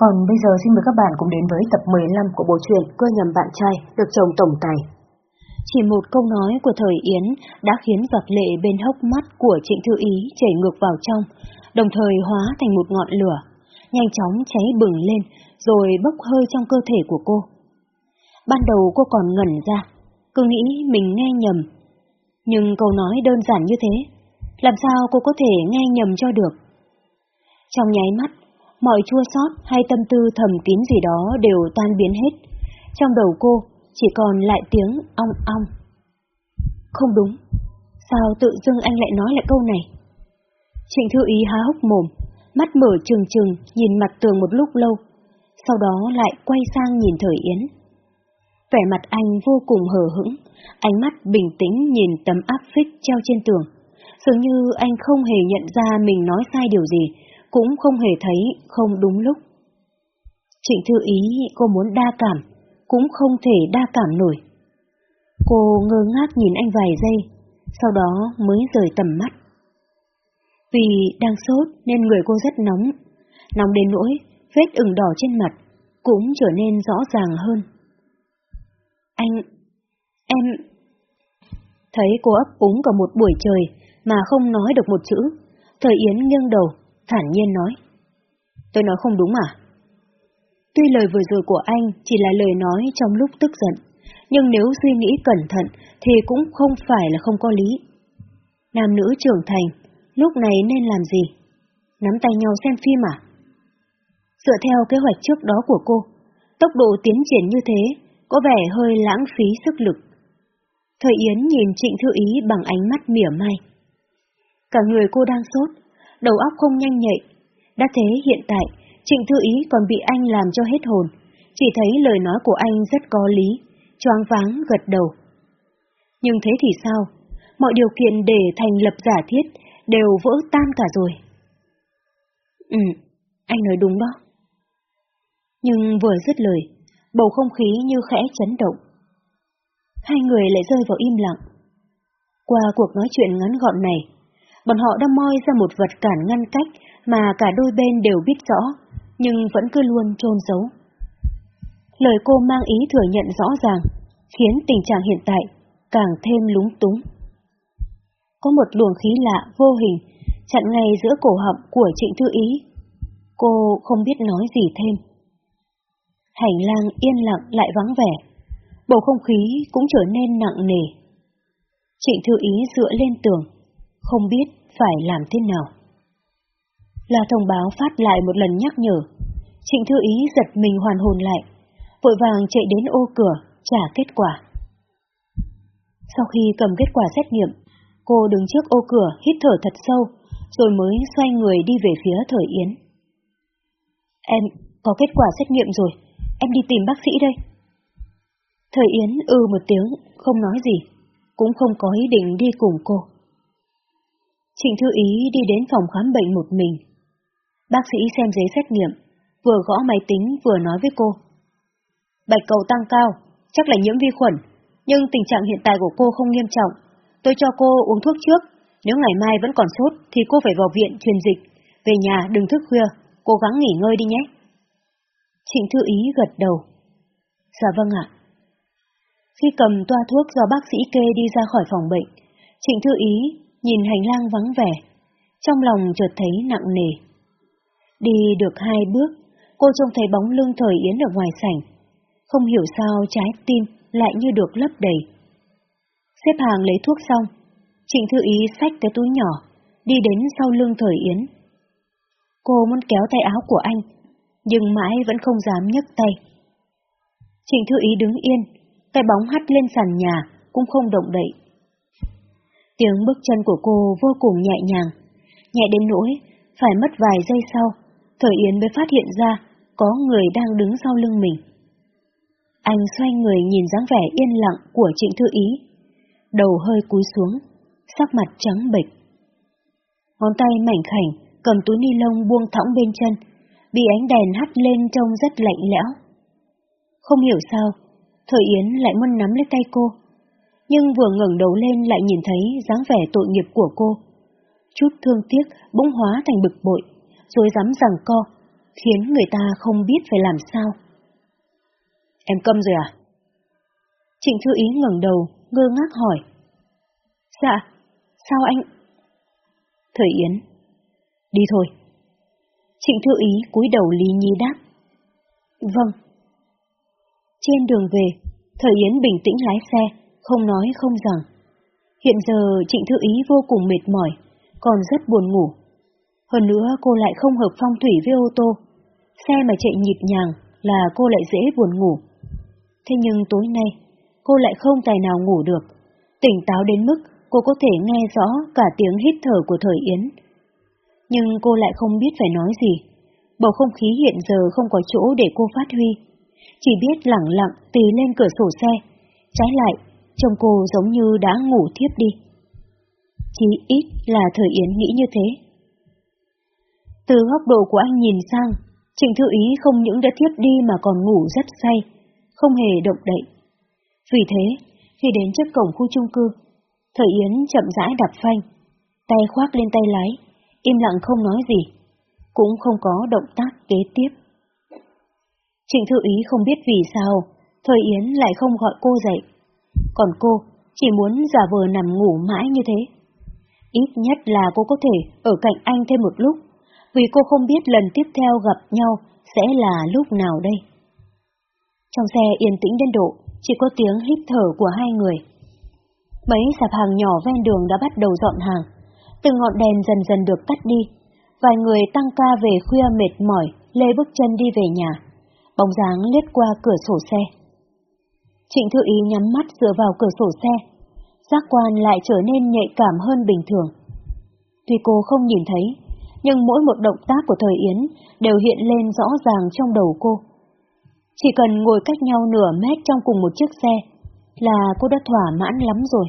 Còn bây giờ xin mời các bạn cùng đến với tập 15 của bộ truyện Cơ nhầm bạn trai được chồng tổng tài. Chỉ một câu nói của thời Yến đã khiến giọt lệ bên hốc mắt của Trịnh Thư Ý chảy ngược vào trong, đồng thời hóa thành một ngọn lửa, nhanh chóng cháy bừng lên rồi bốc hơi trong cơ thể của cô. Ban đầu cô còn ngẩn ra, cứ nghĩ mình nghe nhầm. Nhưng câu nói đơn giản như thế, làm sao cô có thể nghe nhầm cho được? Trong nháy mắt, mọi chua xót hay tâm tư thầm kín gì đó đều tan biến hết. Trong đầu cô chỉ còn lại tiếng ong ong. Không đúng, sao tự dưng anh lại nói lại câu này? Trịnh Thư Ý há hốc mồm, mắt mở trừng trừng nhìn mặt tường một lúc lâu, sau đó lại quay sang nhìn Thời Yến. Vẻ mặt anh vô cùng hờ hững, ánh mắt bình tĩnh nhìn tấm áp phích treo trên tường. Dường như anh không hề nhận ra mình nói sai điều gì, cũng không hề thấy không đúng lúc. Trịnh Thư Ý cô muốn đa cảm, cũng không thể đa cảm nổi. Cô ngơ ngác nhìn anh vài giây, sau đó mới rời tầm mắt. Vì đang sốt nên người cô rất nóng, nóng đến nỗi vết ửng đỏ trên mặt cũng trở nên rõ ràng hơn. Anh... em... Thấy cô ấp úng cả một buổi trời mà không nói được một chữ, thời Yến nghiêng đầu, thản nhiên nói. Tôi nói không đúng à? Tuy lời vừa rồi của anh chỉ là lời nói trong lúc tức giận, nhưng nếu suy nghĩ cẩn thận thì cũng không phải là không có lý. Nam nữ trưởng thành, lúc này nên làm gì? Nắm tay nhau xem phim à? Dựa theo kế hoạch trước đó của cô, tốc độ tiến triển như thế có vẻ hơi lãng phí sức lực. Thời Yến nhìn Trịnh Thư Ý bằng ánh mắt mỉa mai. Cả người cô đang sốt, đầu óc không nhanh nhạy. Đã thế hiện tại, Trịnh Thư Ý còn bị anh làm cho hết hồn, chỉ thấy lời nói của anh rất có lý, choáng váng gật đầu. Nhưng thế thì sao? Mọi điều kiện để thành lập giả thiết đều vỡ tan cả rồi. Ừ, anh nói đúng đó. Nhưng vừa dứt lời, bầu không khí như khẽ chấn động. Hai người lại rơi vào im lặng. Qua cuộc nói chuyện ngắn gọn này, bọn họ đã moi ra một vật cản ngăn cách mà cả đôi bên đều biết rõ, nhưng vẫn cứ luôn trôn giấu. Lời cô mang ý thừa nhận rõ ràng, khiến tình trạng hiện tại càng thêm lúng túng. Có một luồng khí lạ vô hình chặn ngay giữa cổ họng của Trịnh Thư Ý. Cô không biết nói gì thêm. Hành lang yên lặng lại vắng vẻ, bầu không khí cũng trở nên nặng nề. Trịnh Thư Ý dựa lên tường, không biết phải làm thế nào. Là thông báo phát lại một lần nhắc nhở, Trịnh Thư Ý giật mình hoàn hồn lại, vội vàng chạy đến ô cửa, trả kết quả. Sau khi cầm kết quả xét nghiệm, cô đứng trước ô cửa hít thở thật sâu, rồi mới xoay người đi về phía Thời Yến. Em có kết quả xét nghiệm rồi, em đi tìm bác sĩ đây. Thời Yến ư một tiếng, không nói gì, cũng không có ý định đi cùng cô. Trịnh Thư Ý đi đến phòng khám bệnh một mình. Bác sĩ xem giấy xét nghiệm, vừa gõ máy tính vừa nói với cô. Bạch cầu tăng cao, chắc là nhiễm vi khuẩn, nhưng tình trạng hiện tại của cô không nghiêm trọng. Tôi cho cô uống thuốc trước, nếu ngày mai vẫn còn sốt thì cô phải vào viện truyền dịch. Về nhà đừng thức khuya, cố gắng nghỉ ngơi đi nhé. Trịnh Thư Ý gật đầu. Dạ vâng ạ. Khi cầm toa thuốc do bác sĩ kê đi ra khỏi phòng bệnh, Trịnh Thư Ý nhìn hành lang vắng vẻ, trong lòng chợt thấy nặng nề. Đi được hai bước, cô trông thấy bóng lưng thời Yến ở ngoài sảnh. Không hiểu sao trái tim lại như được lấp đầy. Xếp hàng lấy thuốc xong, Trịnh Thư Ý xách cái túi nhỏ, đi đến sau lưng thời Yến. Cô muốn kéo tay áo của anh, nhưng mãi vẫn không dám nhấc tay. Trịnh Thư Ý đứng yên, cái bóng hắt lên sàn nhà, cũng không động đậy. Tiếng bước chân của cô vô cùng nhẹ nhàng, nhẹ đến nỗi, phải mất vài giây sau, Thời Yến mới phát hiện ra có người đang đứng sau lưng mình. Anh xoay người nhìn dáng vẻ yên lặng của Trịnh Thư Ý, đầu hơi cúi xuống, sắc mặt trắng bệch. Ngón tay mảnh khảnh cầm túi ni lông buông thõng bên chân, bị ánh đèn hắt lên trông rất lạnh lẽo. Không hiểu sao, Thời Yến lại muốn nắm lấy tay cô, nhưng vừa ngẩng đầu lên lại nhìn thấy dáng vẻ tội nghiệp của cô. Chút thương tiếc bỗng hóa thành bực bội, rồi dám rằng co, khiến người ta không biết phải làm sao. Em câm rồi à? Trịnh Thư Ý ngẩng đầu, ngơ ngác hỏi. Dạ, sao anh... Thời Yến, đi thôi. Trịnh Thư Ý cúi đầu lý nhi đáp. Vâng. Trên đường về, Thời Yến bình tĩnh lái xe, không nói không rằng. Hiện giờ Trịnh Thư Ý vô cùng mệt mỏi, còn rất buồn ngủ. Hơn nữa cô lại không hợp phong thủy với ô tô. Xe mà chạy nhịp nhàng là cô lại dễ buồn ngủ. Thế nhưng tối nay, cô lại không tài nào ngủ được. Tỉnh táo đến mức cô có thể nghe rõ cả tiếng hít thở của Thời Yến. Nhưng cô lại không biết phải nói gì. Bầu không khí hiện giờ không có chỗ để cô phát huy. Chỉ biết lặng lặng tì lên cửa sổ xe. Trái lại, trông cô giống như đã ngủ thiếp đi. Chỉ ít là Thời Yến nghĩ như thế. Từ góc độ của anh nhìn sang, Trịnh Thư Ý không những đã thiếp đi mà còn ngủ rất say, không hề động đậy. Vì thế, khi đến trước cổng khu chung cư, Thời Yến chậm rãi đạp phanh, tay khoác lên tay lái, im lặng không nói gì, cũng không có động tác kế tiếp. Trịnh Thư Ý không biết vì sao, Thời Yến lại không gọi cô dậy, còn cô chỉ muốn giả vờ nằm ngủ mãi như thế. Ít nhất là cô có thể ở cạnh anh thêm một lúc, vì cô không biết lần tiếp theo gặp nhau sẽ là lúc nào đây. Trong xe yên tĩnh đến độ, chỉ có tiếng hít thở của hai người. Mấy sạp hàng nhỏ ven đường đã bắt đầu dọn hàng, từng ngọn đèn dần dần được tắt đi. Vài người tăng ca về khuya mệt mỏi, lê bước chân đi về nhà. Bóng dáng lướt qua cửa sổ xe. Trịnh Thư Ý nhắm mắt dựa vào cửa sổ xe. Giác quan lại trở nên nhạy cảm hơn bình thường. Tuy cô không nhìn thấy, nhưng mỗi một động tác của thời Yến đều hiện lên rõ ràng trong đầu cô. Chỉ cần ngồi cách nhau nửa mét trong cùng một chiếc xe là cô đã thỏa mãn lắm rồi.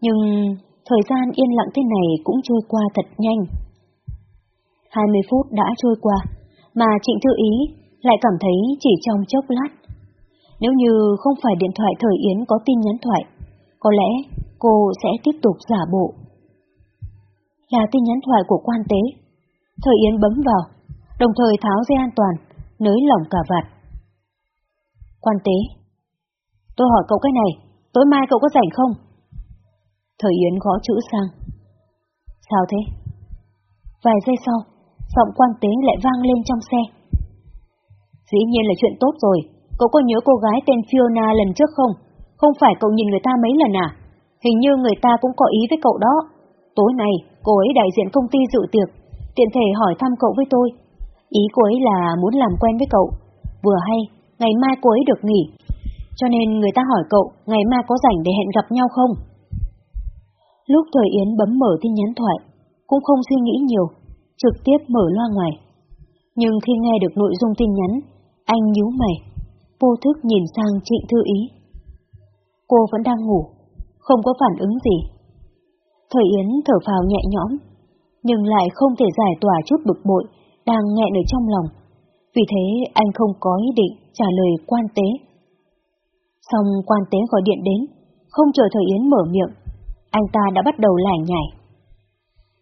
Nhưng thời gian yên lặng thế này cũng trôi qua thật nhanh. 20 phút đã trôi qua, mà Trịnh Thư Ý lại cảm thấy chỉ trong chốc lát. Nếu như không phải điện thoại thời Yến có tin nhắn thoại, có lẽ cô sẽ tiếp tục giả bộ. Là tin nhắn thoại của quan tế. Thời Yến bấm vào, đồng thời tháo dây an toàn, nới lỏng cả vạt. Quan tế, tôi hỏi cậu cái này, tối mai cậu có rảnh không? Thời Yến gõ chữ sang. Sao thế? Vài giây sau, giọng quan tế lại vang lên trong xe. Dĩ nhiên là chuyện tốt rồi, cậu có nhớ cô gái tên Fiona lần trước không? Không phải cậu nhìn người ta mấy lần à? Hình như người ta cũng có ý với cậu đó. Tối nay, cô ấy đại diện công ty dự tiệc, tiện thể hỏi thăm cậu với tôi. Ý cô ấy là muốn làm quen với cậu. Vừa hay, ngày mai cô ấy được nghỉ. Cho nên người ta hỏi cậu ngày mai có rảnh để hẹn gặp nhau không? Lúc Thời Yến bấm mở tin nhắn thoại, cũng không suy nghĩ nhiều, trực tiếp mở loa ngoài. Nhưng khi nghe được nội dung tin nhắn, anh nhíu mày, vô thức nhìn sang Trịnh Thư Ý. Cô vẫn đang ngủ, không có phản ứng gì. Thời Yến thở phào nhẹ nhõm, nhưng lại không thể giải tỏa chút bực bội đang nghẹn ở trong lòng. Vì thế anh không có ý định trả lời quan tế. Xong quan tế gọi điện đến, không chờ Thời Yến mở miệng, anh ta đã bắt đầu lải nhải.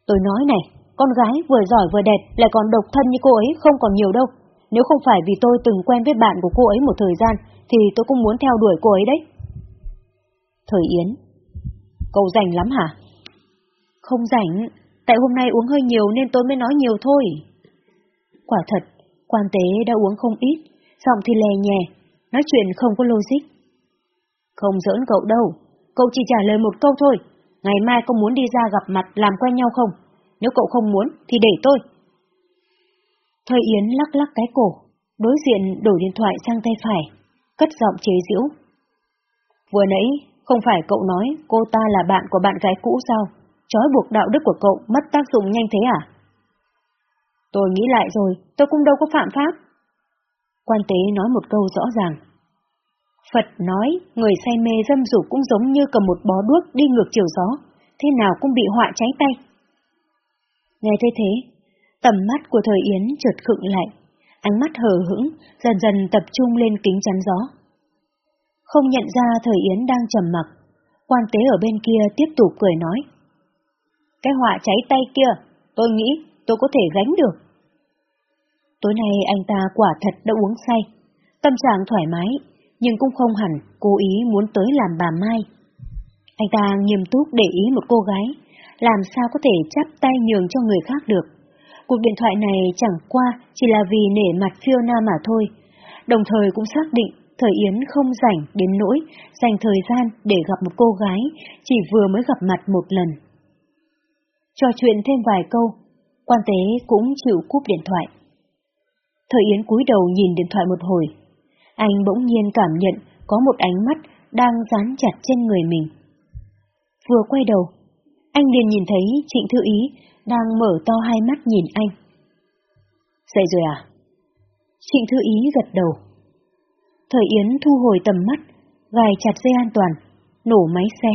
Tôi nói này, con gái vừa giỏi vừa đẹp lại còn độc thân như cô ấy không còn nhiều đâu. Nếu không phải vì tôi từng quen với bạn của cô ấy một thời gian, thì tôi cũng muốn theo đuổi cô ấy đấy. Thời Yến Cậu rảnh lắm hả? Không rảnh, tại hôm nay uống hơi nhiều nên tôi mới nói nhiều thôi. Quả thật, quan tế đã uống không ít, giọng thì lè nhẹ, nói chuyện không có logic. Không giỡn cậu đâu, cậu chỉ trả lời một câu thôi, ngày mai có muốn đi ra gặp mặt làm quen nhau không? Nếu cậu không muốn thì để tôi. Thời Yến lắc lắc cái cổ, đối diện đổi điện thoại sang tay phải, cất giọng chế giễu. Vừa nãy, không phải cậu nói cô ta là bạn của bạn gái cũ sao? Chói buộc đạo đức của cậu mất tác dụng nhanh thế à? Tôi nghĩ lại rồi, tôi cũng đâu có phạm pháp. Quan tế nói một câu rõ ràng. Phật nói, người say mê dâm dục cũng giống như cầm một bó đuốc đi ngược chiều gió, thế nào cũng bị họa cháy tay. Nghe thế thế, tầm mắt của thời Yến chợt khựng lại, ánh mắt hờ hững, dần dần tập trung lên kính chắn gió. Không nhận ra thời Yến đang trầm mặc, quan tế ở bên kia tiếp tục cười nói. Cái họa cháy tay kia, tôi nghĩ tôi có thể gánh được. Tối nay anh ta quả thật đã uống say, tâm trạng thoải mái, nhưng cũng không hẳn cố ý muốn tới làm bà Mai. Anh ta nghiêm túc để ý một cô gái, làm sao có thể chắp tay nhường cho người khác được. Cuộc điện thoại này chẳng qua chỉ là vì nể mặt Fiona mà thôi, đồng thời cũng xác định Thời Yến không rảnh đến nỗi dành thời gian để gặp một cô gái chỉ vừa mới gặp mặt một lần. Trò chuyện thêm vài câu, quan tế cũng chịu cúp điện thoại. Thời Yến cúi đầu nhìn điện thoại một hồi, anh bỗng nhiên cảm nhận có một ánh mắt đang dán chặt trên người mình. Vừa quay đầu, anh liền nhìn thấy Trịnh Thư Ý đang mở to hai mắt nhìn anh. Dậy rồi à? Trịnh Thư Ý gật đầu. Thời Yến thu hồi tầm mắt, gài chặt dây an toàn, nổ máy xe.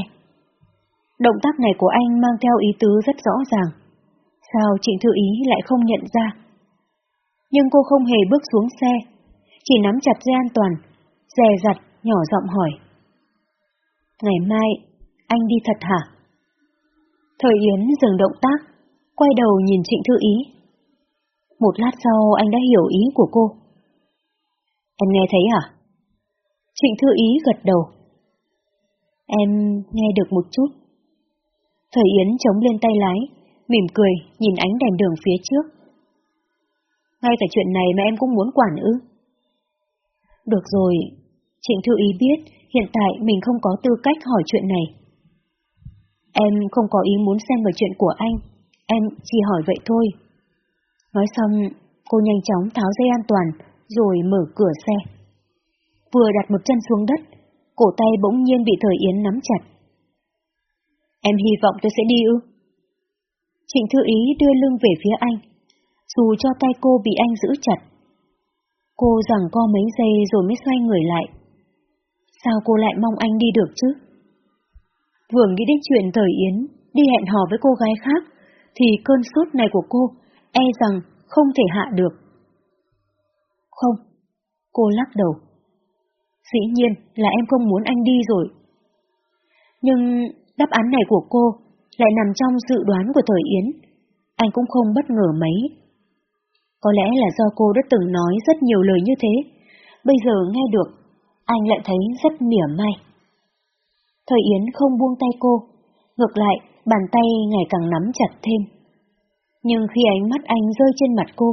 Động tác này của anh mang theo ý tứ rất rõ ràng. Sao Trịnh Thư Ý lại không nhận ra? Nhưng cô không hề bước xuống xe, chỉ nắm chặt dây an toàn, dè dặt, nhỏ giọng hỏi. Ngày mai, anh đi thật hả? Thời Yến dừng động tác, quay đầu nhìn Trịnh Thư Ý. Một lát sau anh đã hiểu ý của cô. Em nghe thấy à? Trịnh Thư Ý gật đầu. Em nghe được một chút. Thời Yến chống lên tay lái, mỉm cười nhìn ánh đèn đường phía trước. Ngay cả chuyện này mà em cũng muốn quản ư? Được rồi, Trịnh Thư Ý biết hiện tại mình không có tư cách hỏi chuyện này. Em không có ý muốn xem vào chuyện của anh, em chỉ hỏi vậy thôi. Nói xong, cô nhanh chóng tháo dây an toàn, rồi mở cửa xe. Vừa đặt một chân xuống đất, cổ tay bỗng nhiên bị Thời Yến nắm chặt. Em hy vọng tôi sẽ đi ư? Trịnh Thư Ý đưa lưng về phía anh, dù cho tay cô bị anh giữ chặt. Cô giằng co mấy giây rồi mới xoay người lại. Sao cô lại mong anh đi được chứ? Vừa nghĩ đến chuyện Thời Yến đi hẹn hò với cô gái khác, thì cơn sốt này của cô e rằng không thể hạ được. Không, cô lắc đầu. Dĩ nhiên là em không muốn anh đi rồi. Nhưng đáp án này của cô lại nằm trong dự đoán của Thời Yến. Anh cũng không bất ngờ mấy. Có lẽ là do cô đã từng nói rất nhiều lời như thế. Bây giờ nghe được, anh lại thấy rất mỉa mai. Thời Yến không buông tay cô, ngược lại, bàn tay ngày càng nắm chặt thêm. Nhưng khi ánh mắt anh rơi trên mặt cô,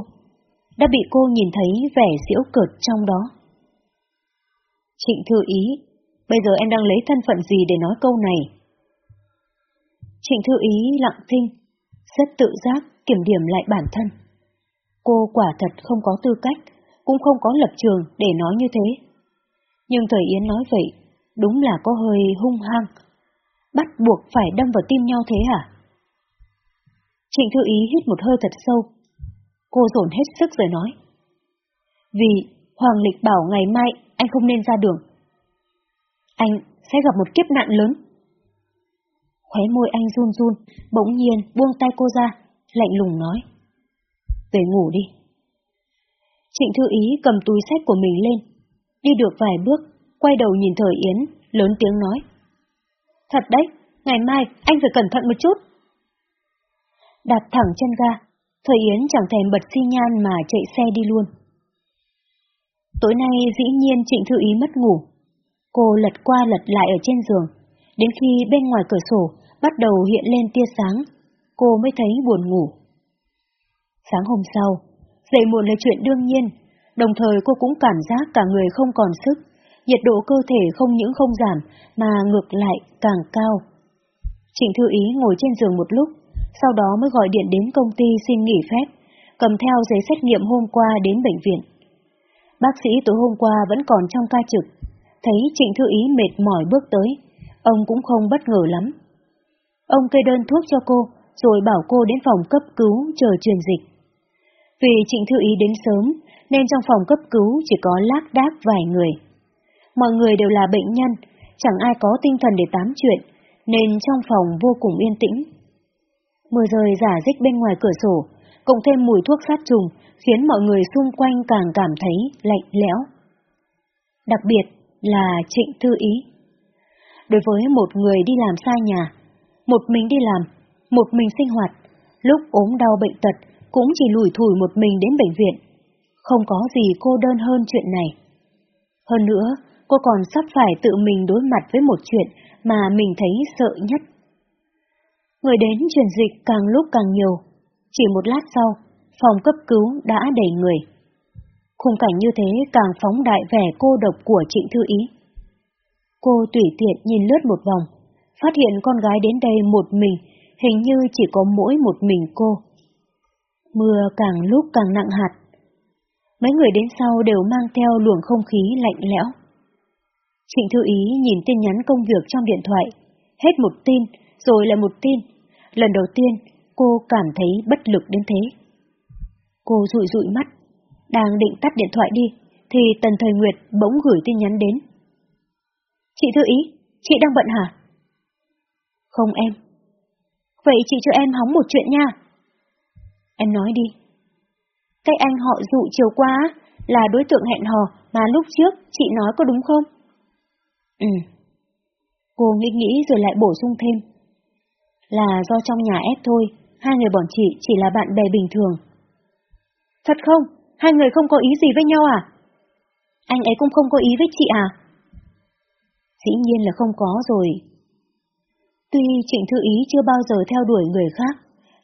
đã bị cô nhìn thấy vẻ diễu cợt trong đó. Trịnh Thư Ý, bây giờ em đang lấy thân phận gì để nói câu này? Trịnh Thư Ý lặng thinh, rất tự giác kiểm điểm lại bản thân. Cô quả thật không có tư cách, cũng không có lập trường để nói như thế. Nhưng Thời Yến nói vậy, đúng là có hơi hung hăng. Bắt buộc phải đâm vào tim nhau thế hả? Trịnh Thư Ý hít một hơi thật sâu. Cô dồn hết sức rồi nói. Vì Hoàng Lịch bảo ngày mai anh không nên ra đường. Anh sẽ gặp một kiếp nạn lớn. Khóe môi anh run run, bỗng nhiên buông tay cô ra, lạnh lùng nói. Về ngủ đi. Trịnh Thư Ý cầm túi sách của mình lên, đi được vài bước, quay đầu nhìn Thời Yến, lớn tiếng nói. Thật đấy, ngày mai anh phải cẩn thận một chút. Đạp thẳng chân ga, Thời Yến chẳng thèm bật xi nhan mà chạy xe đi luôn. Tối nay dĩ nhiên Trịnh Thư Ý mất ngủ. Cô lật qua lật lại ở trên giường, đến khi bên ngoài cửa sổ bắt đầu hiện lên tia sáng, cô mới thấy buồn ngủ. Sáng hôm sau, dậy muộn là chuyện đương nhiên, đồng thời cô cũng cảm giác cả người không còn sức, nhiệt độ cơ thể không những không giảm mà ngược lại càng cao. Trịnh Thư Ý ngồi trên giường một lúc, sau đó mới gọi điện đến công ty xin nghỉ phép, cầm theo giấy xét nghiệm hôm qua đến bệnh viện. Bác sĩ tối hôm qua vẫn còn trong ca trực, thấy Trịnh Thư Ý mệt mỏi bước tới, ông cũng không bất ngờ lắm. Ông kê đơn thuốc cho cô, rồi bảo cô đến phòng cấp cứu chờ truyền dịch. Vì Trịnh Thư Ý đến sớm, nên trong phòng cấp cứu chỉ có lác đác vài người. Mọi người đều là bệnh nhân, chẳng ai có tinh thần để tám chuyện, nên trong phòng vô cùng yên tĩnh. Mưa rơi giả dích bên ngoài cửa sổ, cộng thêm mùi thuốc sát trùng, khiến mọi người xung quanh càng cảm thấy lạnh lẽo. Đặc biệt là Trịnh Thư Ý. Đối với một người đi làm xa nhà, một mình đi làm, một mình sinh hoạt, lúc ốm đau bệnh tật cũng chỉ lủi thủi một mình đến bệnh viện. Không có gì cô đơn hơn chuyện này. Hơn nữa, cô còn sắp phải tự mình đối mặt với một chuyện mà mình thấy sợ nhất. Người đến truyền dịch càng lúc càng nhiều. Chỉ một lát sau, phòng cấp cứu đã đầy người. Khung cảnh như thế càng phóng đại vẻ cô độc của Trịnh Thư Ý. Cô tùy tiện nhìn lướt một vòng, phát hiện con gái đến đây một mình, hình như chỉ có mỗi một mình cô. Mưa càng lúc càng nặng hạt. Mấy người đến sau đều mang theo luồng không khí lạnh lẽo. Trịnh Thư Ý nhìn tin nhắn công việc trong điện thoại, hết một tin, rồi là một tin. Lần đầu tiên, cô cảm thấy bất lực đến thế. Cô rụi rụi mắt, đang định tắt điện thoại đi, thì Tần Thời Nguyệt bỗng gửi tin nhắn đến. Chị Thư Ý, chị đang bận hả? Không em. Vậy chị cho em hóng một chuyện nha. Em nói đi. Cái anh họ dụ chiều qua là đối tượng hẹn hò mà lúc trước chị nói có đúng không? Ừ. Cô nghĩ nghĩ rồi lại bổ sung thêm. Là do trong nhà ép thôi, hai người bọn chị chỉ là bạn bè bình thường. Thật không? Hai người không có ý gì với nhau à? Anh ấy cũng không có ý với chị à? Dĩ nhiên là không có rồi. Tuy Trịnh Thư Ý chưa bao giờ theo đuổi người khác,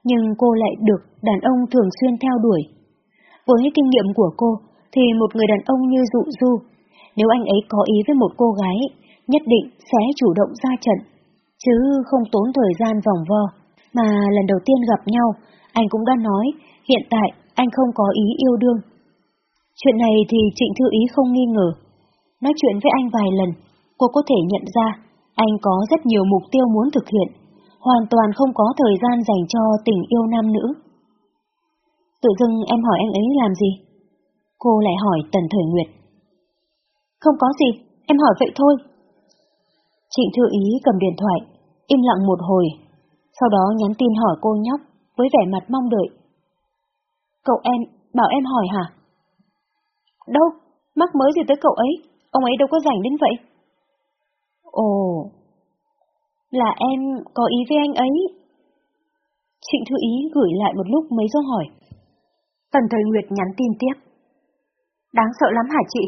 nhưng cô lại được đàn ông thường xuyên theo đuổi. Với kinh nghiệm của cô, thì một người đàn ông như dụ du, nếu anh ấy có ý với một cô gái, nhất định sẽ chủ động ra trận, chứ không tốn thời gian vòng vo. Mà lần đầu tiên gặp nhau, anh cũng đã nói, hiện tại anh không có ý yêu đương. Chuyện này thì Trịnh Thư Ý không nghi ngờ. Nói chuyện với anh vài lần, cô có thể nhận ra anh có rất nhiều mục tiêu muốn thực hiện, hoàn toàn không có thời gian dành cho tình yêu nam nữ. Tự dưng em hỏi anh ấy làm gì? Cô lại hỏi Tần Thời Nguyệt. Không có gì, em hỏi vậy thôi. Trịnh Thư Ý cầm điện thoại, im lặng một hồi, sau đó nhắn tin hỏi cô nhóc với vẻ mặt mong đợi. Cậu em, bảo em hỏi hả? Đâu, mắc mới gì tới cậu ấy, ông ấy đâu có rảnh đến vậy. Ồ, là em có ý với anh ấy. Trịnh Thư Ý gửi lại một lúc mấy dấu hỏi. Tần Thời Nguyệt nhắn tin tiếp. Đáng sợ lắm hả chị?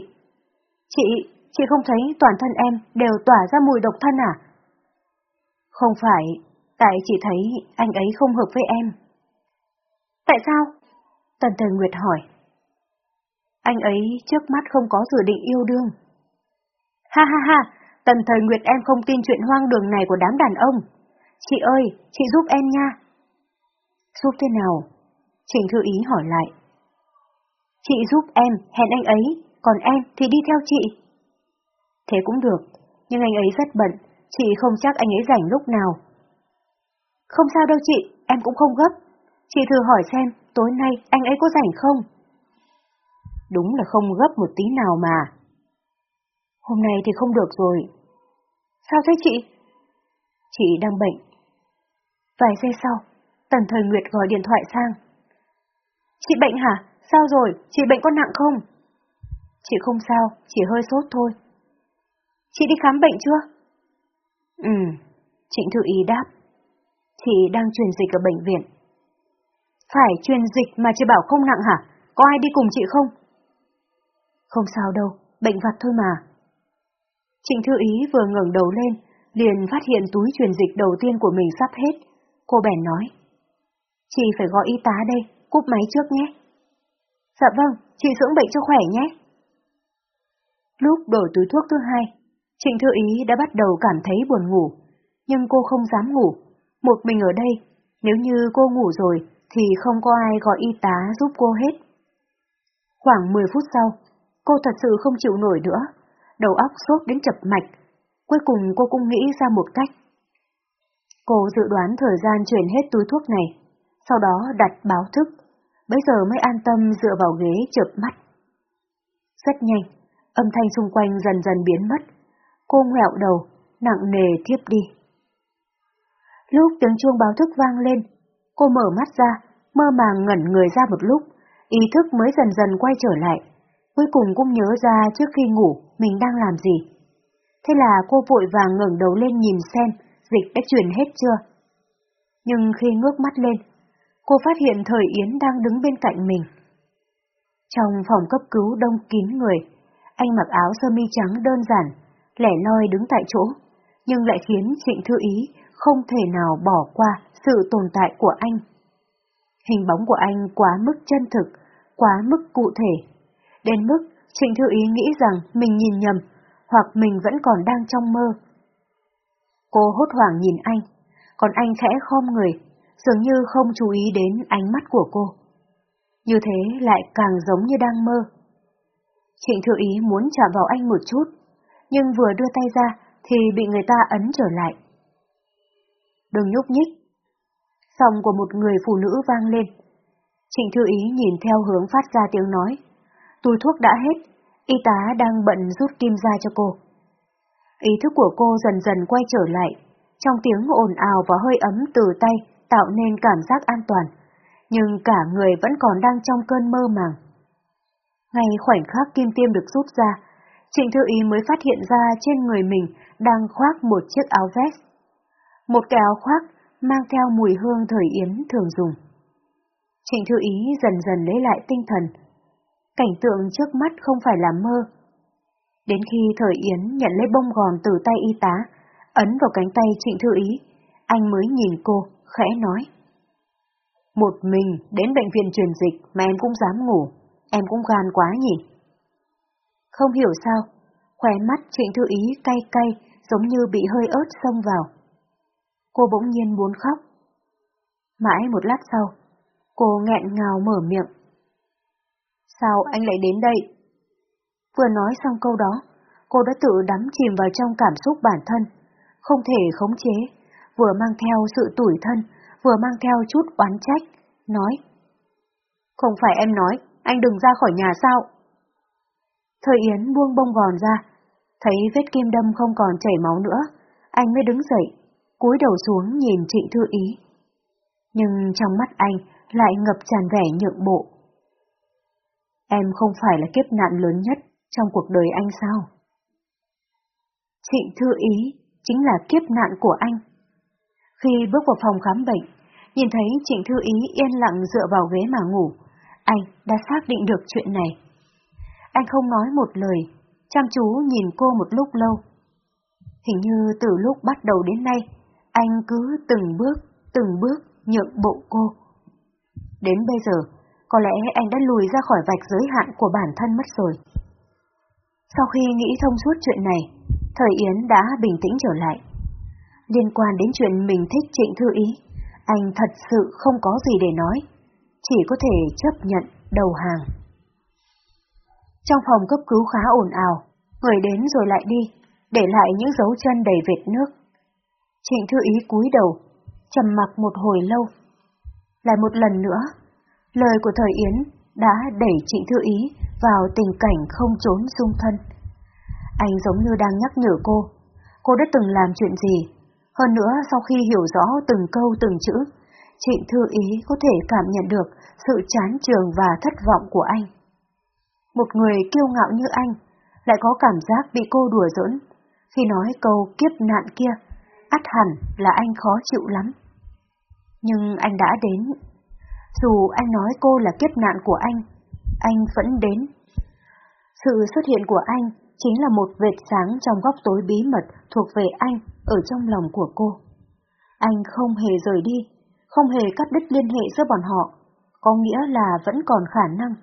Chị, chị không thấy toàn thân em đều tỏa ra mùi độc thân à? Không phải, tại chị thấy anh ấy không hợp với em. Tại sao? Tần Thời Nguyệt hỏi. Anh ấy trước mắt không có dự định yêu đương. Ha ha ha, Tần Thời Nguyệt em không tin chuyện hoang đường này của đám đàn ông. Chị ơi, chị giúp em nha. Giúp thế nào? Trình Thư Ý hỏi lại. Chị giúp em, hẹn anh ấy, còn em thì đi theo chị. Thế cũng được, nhưng anh ấy rất bận, chị không chắc anh ấy rảnh lúc nào. Không sao đâu chị, em cũng không gấp. Chị thử hỏi xem, tối nay anh ấy có rảnh không? Đúng là không gấp một tí nào mà. Hôm nay thì không được rồi. Sao thế chị? Chị đang bệnh. Vài giây sau, Tần Thời Nguyệt gọi điện thoại sang. Chị bệnh hả? Sao rồi? Chị bệnh có nặng không? Chị không sao, chỉ hơi sốt thôi. Chị đi khám bệnh chưa? Ừ, Trịnh Thư Ý đáp. Chị đang truyền dịch ở bệnh viện. Phải truyền dịch mà chị bảo không nặng hả? Có ai đi cùng chị không? Không sao đâu, bệnh vặt thôi mà. Trịnh Thư Ý vừa ngẩng đầu lên, liền phát hiện túi truyền dịch đầu tiên của mình sắp hết. Cô bèn nói. Chị phải gọi y tá đây, cúp máy trước nhé. Dạ vâng, chị dưỡng bệnh cho khỏe nhé. Lúc đổi túi thuốc thứ hai, Trịnh Thư Ý đã bắt đầu cảm thấy buồn ngủ, nhưng cô không dám ngủ. Một mình ở đây, nếu như cô ngủ rồi thì không có ai gọi y tá giúp cô hết. Khoảng 10 phút sau, cô thật sự không chịu nổi nữa, đầu óc sốt đến chập mạch. Cuối cùng cô cũng nghĩ ra một cách. Cô dự đoán thời gian chuyển hết túi thuốc này, sau đó đặt báo thức, bây giờ mới an tâm dựa vào ghế chợp mắt. Rất nhanh, âm thanh xung quanh dần dần biến mất. Cô ngẹo đầu, nặng nề thiếp đi. Lúc tiếng chuông báo thức vang lên, cô mở mắt ra, mơ màng ngẩn người ra một lúc, ý thức mới dần dần quay trở lại. Cuối cùng cũng nhớ ra trước khi ngủ mình đang làm gì. Thế là cô vội vàng ngẩng đầu lên nhìn xem dịch đã truyền hết chưa. Nhưng khi ngước mắt lên, cô phát hiện thời Yến đang đứng bên cạnh mình. Trong phòng cấp cứu đông kín người, anh mặc áo sơ mi trắng đơn giản, lẻ loi đứng tại chỗ, nhưng lại khiến Trịnh Thư Ý không thể nào bỏ qua sự tồn tại của anh. Hình bóng của anh quá mức chân thực, quá mức cụ thể, đến mức Trịnh Thư Ý nghĩ rằng mình nhìn nhầm, hoặc mình vẫn còn đang trong mơ. Cô hốt hoảng nhìn anh, còn anh khẽ khom người, dường như không chú ý đến ánh mắt của cô. Như thế lại càng giống như đang mơ. Trịnh Thư Ý muốn chạm vào anh một chút, nhưng vừa đưa tay ra thì bị người ta ấn trở lại. Đừng nhúc nhích. Sòng của một người phụ nữ vang lên. Trịnh Thư Ý nhìn theo hướng phát ra tiếng nói. Túi thuốc đã hết, y tá đang bận rút kim ra cho cô. Ý thức của cô dần dần quay trở lại, trong tiếng ồn ào và hơi ấm từ tay tạo nên cảm giác an toàn, nhưng cả người vẫn còn đang trong cơn mơ màng. Ngay khoảnh khắc kim tiêm được rút ra, Trịnh Thư Ý mới phát hiện ra trên người mình đang khoác một chiếc áo vest. Một cái áo khoác mang theo mùi hương thời Yến thường dùng. Trịnh Thư Ý dần dần lấy lại tinh thần, cảnh tượng trước mắt không phải là mơ. Đến khi Thời Yến nhận lấy bông gòn từ tay y tá, ấn vào cánh tay Trịnh Thư Ý, anh mới nhìn cô, khẽ nói. Một mình đến bệnh viện truyền dịch mà em cũng dám ngủ, em cũng gan quá nhỉ? Không hiểu sao, khóe mắt Trịnh Thư Ý cay cay giống như bị hơi ớt xông vào. Cô bỗng nhiên muốn khóc. Mãi một lát sau, cô nghẹn ngào mở miệng. Sao anh lại đến đây? Vừa nói xong câu đó, cô đã tự đắm chìm vào trong cảm xúc bản thân, không thể khống chế, vừa mang theo sự tủi thân, vừa mang theo chút oán trách, nói. Không phải em nói, anh đừng ra khỏi nhà sao? Thời Yến buông bông gòn ra, thấy vết kim đâm không còn chảy máu nữa, anh mới đứng dậy, cúi đầu xuống nhìn Trịnh Thư Ý. Nhưng trong mắt anh lại ngập tràn vẻ nhượng bộ. Em không phải là kiếp nạn lớn nhất trong cuộc đời anh sao? Trịnh Thư Ý chính là kiếp nạn của anh. Khi bước vào phòng khám bệnh, nhìn thấy Trịnh Thư Ý yên lặng dựa vào ghế mà ngủ, anh đã xác định được chuyện này. Anh không nói một lời, chăm chú nhìn cô một lúc lâu. Hình như từ lúc bắt đầu đến nay, anh cứ từng bước, từng bước nhượng bộ cô. Đến bây giờ, có lẽ anh đã lùi ra khỏi vạch giới hạn của bản thân mất rồi. Sau khi nghĩ thông suốt chuyện này, Thời Yến đã bình tĩnh trở lại. Liên quan đến chuyện mình thích Trịnh Thư Ý, anh thật sự không có gì để nói, chỉ có thể chấp nhận đầu hàng. Trong phòng cấp cứu khá ồn ào, người đến rồi lại đi, để lại những dấu chân đầy vệt nước. Trịnh Thư Ý cúi đầu, trầm mặc một hồi lâu. Lại một lần nữa, Lời của thời Yến đã đẩy Trịnh Thư Ý vào tình cảnh không trốn dung thân. Anh giống như đang nhắc nhở cô, cô đã từng làm chuyện gì. Hơn nữa sau khi hiểu rõ từng câu từng chữ, Trịnh Thư Ý có thể cảm nhận được sự chán trường và thất vọng của anh. Một người kiêu ngạo như anh lại có cảm giác bị cô đùa giỡn. Khi nói câu kiếp nạn kia, ắt hẳn là anh khó chịu lắm. Nhưng anh đã đến dù anh nói cô là kiếp nạn của anh, anh vẫn đến. Sự xuất hiện của anh chính là một vệt sáng trong góc tối bí mật thuộc về anh ở trong lòng của cô. Anh không hề rời đi, không hề cắt đứt liên hệ giữa bọn họ, có nghĩa là vẫn còn khả năng.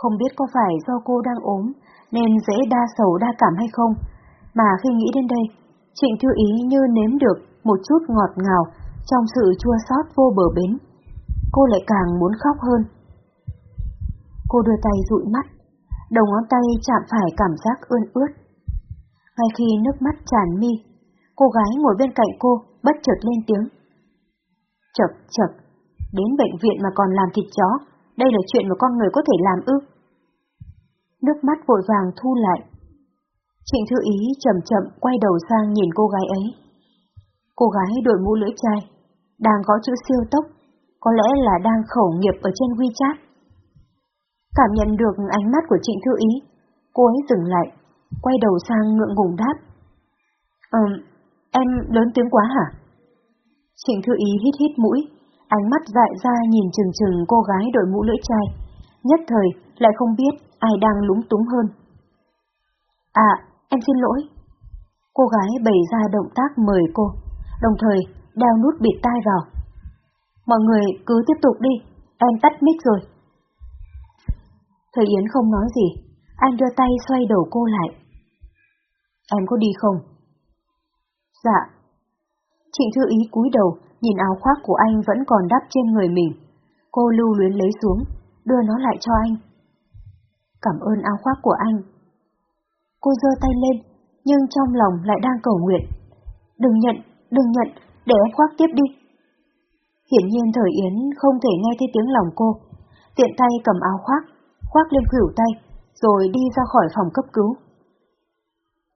Không biết có phải do cô đang ốm nên dễ đa sầu đa cảm hay không, mà khi nghĩ đến đây, Trịnh Thư Ý như nếm được một chút ngọt ngào trong sự chua xót vô bờ bến cô lại càng muốn khóc hơn. Cô đưa tay dụi mắt, đầu ngón tay chạm phải cảm giác ươn ướt. Ngay khi nước mắt tràn mi, cô gái ngồi bên cạnh cô bất chợt lên tiếng. Chật chật, đến bệnh viện mà còn làm thịt chó, đây là chuyện mà con người có thể làm ư. Nước mắt vội vàng thu lại. Trịnh Thư Ý chậm chậm quay đầu sang nhìn cô gái ấy. Cô gái đội mũ lưỡi chai, đang có chữ siêu tốc có lẽ là đang khẩu nghiệp ở trên WeChat. Cảm nhận được ánh mắt của Trịnh Thư Ý, cô ấy dừng lại, quay đầu sang ngượng ngùng đáp. Ừm, em lớn tiếng quá hả? Trịnh Thư Ý hít hít mũi, ánh mắt dại ra nhìn chừng chừng cô gái đội mũ lưỡi chai. nhất thời lại không biết ai đang lúng túng hơn. À, em xin lỗi. Cô gái bày ra động tác mời cô, đồng thời đeo nút bịt tai vào. Mọi người cứ tiếp tục đi, em tắt mic rồi. Thời Yến không nói gì, anh đưa tay xoay đầu cô lại. Em có đi không? Dạ. Trịnh Thư Ý cúi đầu, nhìn áo khoác của anh vẫn còn đắp trên người mình. Cô lưu luyến lấy xuống, đưa nó lại cho anh. Cảm ơn áo khoác của anh. Cô giơ tay lên, nhưng trong lòng lại đang cầu nguyện. Đừng nhận, đừng nhận, để em khoác tiếp đi. Hiển nhiên thời Yến không thể nghe thấy tiếng lòng cô, tiện tay cầm áo khoác, khoác lên khuỷu tay, rồi đi ra khỏi phòng cấp cứu.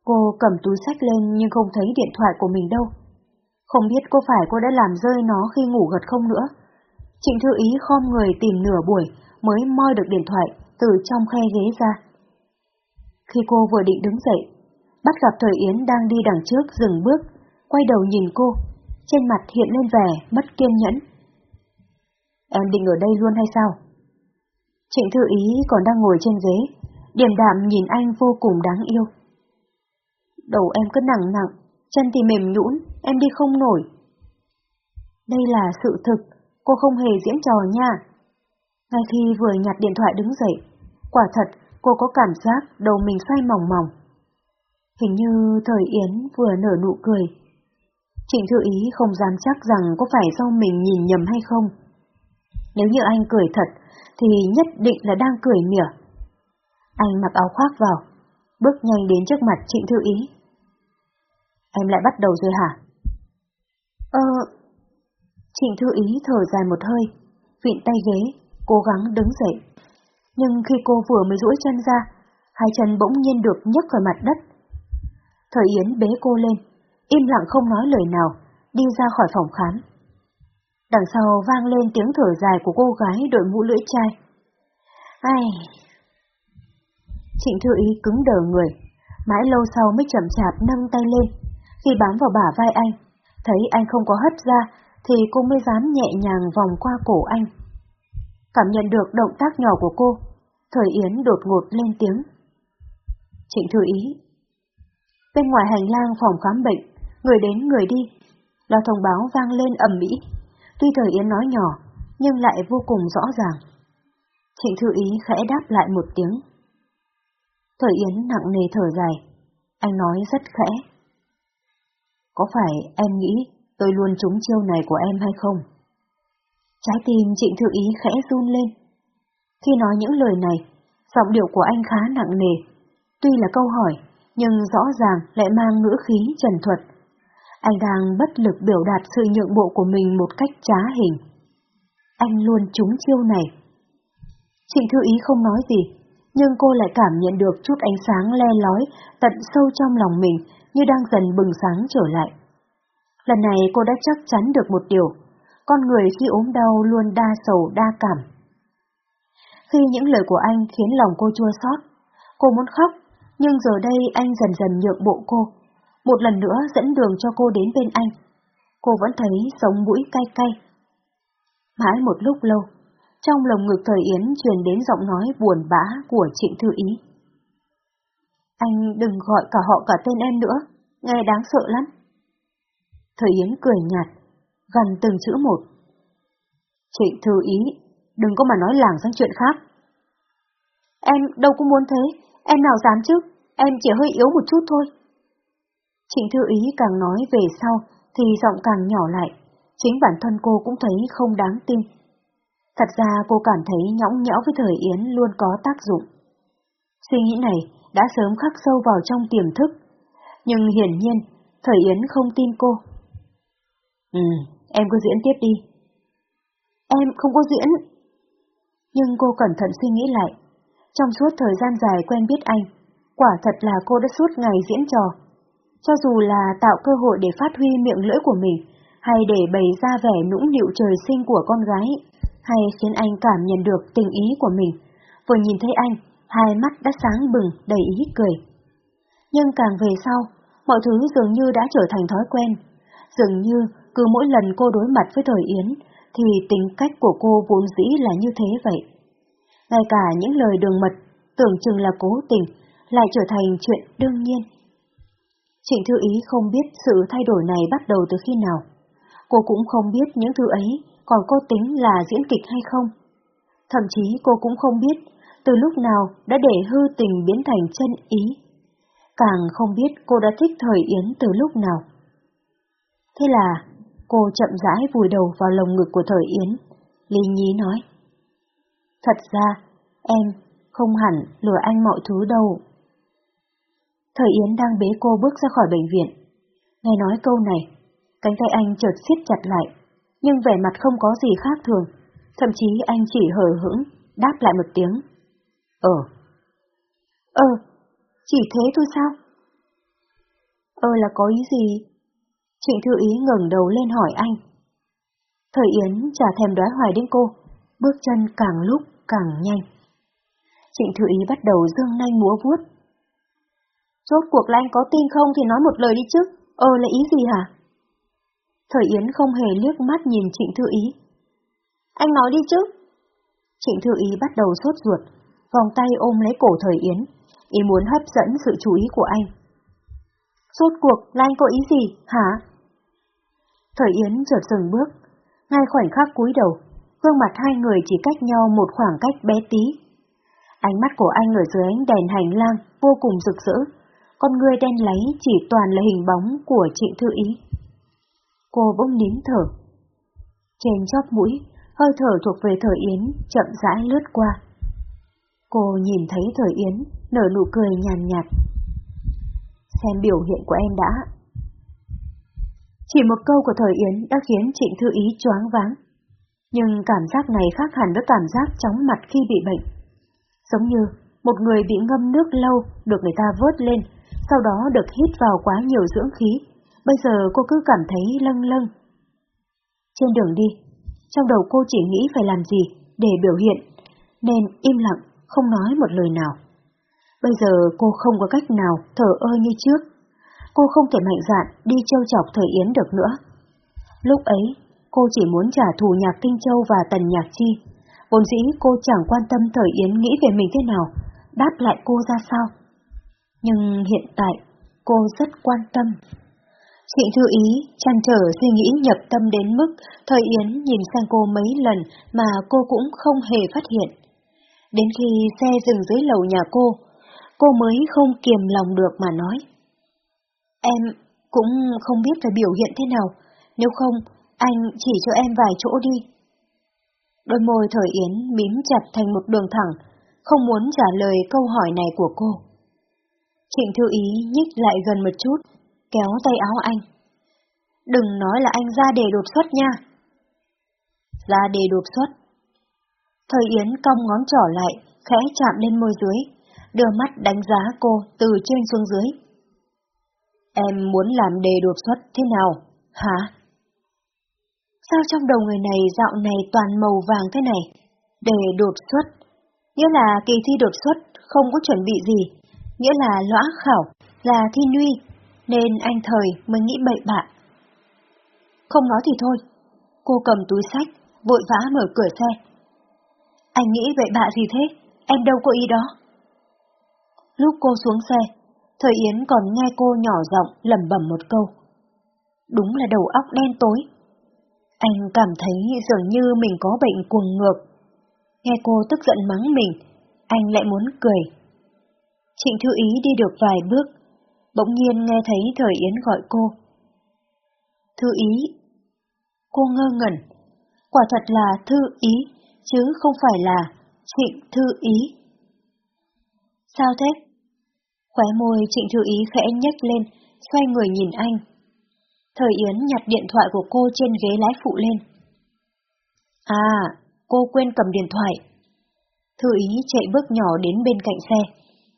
Cô cầm túi sách lên nhưng không thấy điện thoại của mình đâu. Không biết có phải cô đã làm rơi nó khi ngủ gật không nữa. Trịnh Thư Ý khom người tìm nửa buổi mới moi được điện thoại từ trong khe ghế ra. Khi cô vừa định đứng dậy, bắt gặp Thời Yến đang đi đằng trước dừng bước, quay đầu nhìn cô, trên mặt hiện lên vẻ mất kiên nhẫn. Em định ở đây luôn hay sao? Trịnh Thư Ý còn đang ngồi trên ghế, điềm đạm nhìn anh vô cùng đáng yêu. Đầu em cứ nặng nặng, chân thì mềm nhũn, em đi không nổi. Đây là sự thực, cô không hề diễn trò nha. Ngay khi vừa nhặt điện thoại đứng dậy, quả thật cô có cảm giác đầu mình xoay mỏng mỏng. Hình như thời Yến vừa nở nụ cười. Trịnh Thư Ý không dám chắc rằng có phải do mình nhìn nhầm hay không. Nếu như anh cười thật, thì nhất định là đang cười mỉa. Anh mặc áo khoác vào, bước nhanh đến trước mặt Trịnh Thư Ý. Em lại bắt đầu rồi hả? Trịnh Thư Ý thở dài một hơi, vịn tay ghế, cố gắng đứng dậy. Nhưng khi cô vừa mới duỗi chân ra, hai chân bỗng nhiên được nhấc khỏi mặt đất. Thời Yến bế cô lên, im lặng không nói lời nào, đi ra khỏi phòng khám. Đằng sau vang lên tiếng thở dài của cô gái đội mũ lưỡi chai. Ai... Trịnh Thư Ý cứng đờ người, mãi lâu sau mới chậm chạp nâng tay lên. Khi bám vào bả vai anh, thấy anh không có hất ra, thì cô mới dám nhẹ nhàng vòng qua cổ anh. Cảm nhận được động tác nhỏ của cô, Thời Yến đột ngột lên tiếng. Trịnh Thư Ý Bên ngoài hành lang phòng khám bệnh, người đến người đi, là thông báo vang lên ầm ĩ. Tuy Thời Yến nói nhỏ, nhưng lại vô cùng rõ ràng. Trịnh Thư Ý khẽ đáp lại một tiếng. Thời Yến nặng nề thở dài, anh nói rất khẽ. Có phải em nghĩ tôi luôn trúng chiêu này của em hay không? Trái tim Trịnh Thư Ý khẽ run lên. Khi nói những lời này, giọng điệu của anh khá nặng nề. Tuy là câu hỏi, nhưng rõ ràng lại mang ngữ khí trần thuật. Anh đang bất lực biểu đạt sự nhượng bộ của mình một cách trá hình. Anh luôn trúng chiêu này. Trịnh Thư Ý không nói gì, nhưng cô lại cảm nhận được chút ánh sáng le lói tận sâu trong lòng mình như đang dần bừng sáng trở lại. Lần này cô đã chắc chắn được một điều, con người khi ốm đau luôn đa sầu đa cảm. Khi những lời của anh khiến lòng cô chua xót, cô muốn khóc, nhưng giờ đây anh dần dần nhượng bộ cô, một lần nữa dẫn đường cho cô đến bên anh. Cô vẫn thấy sống mũi cay cay. Mãi một lúc lâu, trong lồng ngực thời Yến truyền đến giọng nói buồn bã của Trịnh Thư Ý. Anh đừng gọi cả họ cả tên em nữa, nghe đáng sợ lắm. Thời Yến cười nhạt, gần từng chữ một. Trịnh Thư Ý, đừng có mà nói làng sang chuyện khác. Em đâu có muốn thế, em nào dám chứ, em chỉ hơi yếu một chút thôi. Trịnh Thư Ý càng nói về sau thì giọng càng nhỏ lại, chính bản thân cô cũng thấy không đáng tin. Thật ra cô cảm thấy nhõng nhẽo với thời Yến luôn có tác dụng. Suy nghĩ này đã sớm khắc sâu vào trong tiềm thức, nhưng hiển nhiên thời Yến không tin cô. Ừ, em cứ diễn tiếp đi. Em không có diễn. Nhưng cô cẩn thận suy nghĩ lại. Trong suốt thời gian dài quen biết anh, quả thật là cô đã suốt ngày diễn trò. Cho dù là tạo cơ hội để phát huy miệng lưỡi của mình, hay để bày ra vẻ nũng nịu trời sinh của con gái, hay khiến anh cảm nhận được tình ý của mình. Vừa nhìn thấy anh, hai mắt đã sáng bừng, đầy ý cười. Nhưng càng về sau, mọi thứ dường như đã trở thành thói quen. Dường như cứ mỗi lần cô đối mặt với thời Yến, thì tính cách của cô vốn dĩ là như thế vậy. ngay cả những lời đường mật, tưởng chừng là cố tình, lại trở thành chuyện đương nhiên. Trịnh Thư Ý không biết sự thay đổi này bắt đầu từ khi nào. Cô cũng không biết những thứ ấy còn cô tính là diễn kịch hay không. Thậm chí cô cũng không biết từ lúc nào đã để hư tình biến thành chân ý. Càng không biết cô đã thích thời Yến từ lúc nào. Thế là, cô chậm rãi vùi đầu vào lồng ngực của thời Yến. Lý Nhí nói. Thật ra, em không hẳn lừa anh mọi thứ đâu. Thời Yến đang bế cô bước ra khỏi bệnh viện. Nghe nói câu này, cánh tay anh chợt siết chặt lại, nhưng vẻ mặt không có gì khác thường, thậm chí anh chỉ hờ hững, đáp lại một tiếng. Ờ. Ờ, chỉ thế thôi sao? Ờ là có ý gì? Trịnh Thư Ý ngẩng đầu lên hỏi anh. Thời Yến chả thèm đoái hoài đến cô, bước chân càng lúc càng nhanh. Trịnh Thư Ý bắt đầu dương nanh múa vuốt. Rốt cuộc là anh có tin không thì nói một lời đi chứ, ờ là ý gì hả? Thời Yến không hề liếc mắt nhìn Trịnh Thư Ý. Anh nói đi chứ. Trịnh Thư Ý bắt đầu sốt ruột, vòng tay ôm lấy cổ Thời Yến, ý muốn hấp dẫn sự chú ý của anh. Rốt cuộc là anh có ý gì, hả? Thời Yến chợt dừng bước, ngay khoảnh khắc cúi đầu, gương mặt hai người chỉ cách nhau một khoảng cách bé tí. Ánh mắt của anh ở dưới ánh đèn hành lang vô cùng rực rỡ, con người đen láy chỉ toàn là hình bóng của Trịnh Thư Ý. Cô bỗng nín thở. Trên chóp mũi, hơi thở thuộc về Thời Yến chậm rãi lướt qua. Cô nhìn thấy Thời Yến nở nụ cười nhàn nhạt, Xem biểu hiện của em đã. Chỉ một câu của Thời Yến đã khiến Trịnh Thư Ý choáng váng. Nhưng cảm giác này khác hẳn với cảm giác chóng mặt khi bị bệnh. Giống như một người bị ngâm nước lâu được người ta vớt lên, sau đó được hít vào quá nhiều dưỡng khí. Bây giờ cô cứ cảm thấy lâng lâng. Trên đường đi, trong đầu cô chỉ nghĩ phải làm gì để biểu hiện, nên im lặng, không nói một lời nào. Bây giờ cô không có cách nào thở ơ như trước. Cô không thể mạnh dạn đi trêu chọc thời Yến được nữa. Lúc ấy, cô chỉ muốn trả thù nhạc Kinh Châu và Tần Nhạc Chi. Vốn dĩ cô chẳng quan tâm thời Yến nghĩ về mình thế nào, đáp lại cô ra sao. Nhưng hiện tại, cô rất quan tâm. Trịnh Thư Ý chăn trở suy nghĩ nhập tâm đến mức thời Yến nhìn sang cô mấy lần mà cô cũng không hề phát hiện. Đến khi xe dừng dưới lầu nhà cô, cô mới không kiềm lòng được mà nói. Em cũng không biết phải biểu hiện thế nào, nếu không, anh chỉ cho em vài chỗ đi. Đôi môi thời Yến mím chặt thành một đường thẳng, không muốn trả lời câu hỏi này của cô. Trịnh Thư Ý nhích lại gần một chút, kéo tay áo anh. Đừng nói là anh ra đề đột xuất nha. Ra đề đột xuất. Thời Yến cong ngón trỏ lại, khẽ chạm lên môi dưới, đưa mắt đánh giá cô từ trên xuống dưới. Em muốn làm đề đột xuất thế nào, hả? Sao trong đầu người này dạo này toàn màu vàng thế này? Đề đột xuất, nghĩa là kỳ thi đột xuất không có chuẩn bị gì, nghĩa là lõa khảo, là thi nuy, nên anh thời mới nghĩ bậy bạ. Không nói thì thôi, cô cầm túi sách, vội vã mở cửa xe. Anh nghĩ bậy bạ gì thế? Em đâu có ý đó. Lúc cô xuống xe, Thời Yến còn nghe cô nhỏ giọng lẩm bẩm một câu. Đúng là đầu óc đen tối. Anh cảm thấy dường như mình có bệnh cuồng ngược. Nghe cô tức giận mắng mình, anh lại muốn cười. Trịnh Thư Ý đi được vài bước, bỗng nhiên nghe thấy Thời Yến gọi cô. Thư Ý. Cô ngơ ngẩn. Quả thật là Thư Ý, chứ không phải là Trịnh Thư Ý. Sao thế? Khóe môi Trịnh Thư Ý khẽ nhếch lên, xoay người nhìn anh. Thời Yến nhặt điện thoại của cô trên ghế lái phụ lên. À, cô quên cầm điện thoại. Thư Ý chạy bước nhỏ đến bên cạnh xe,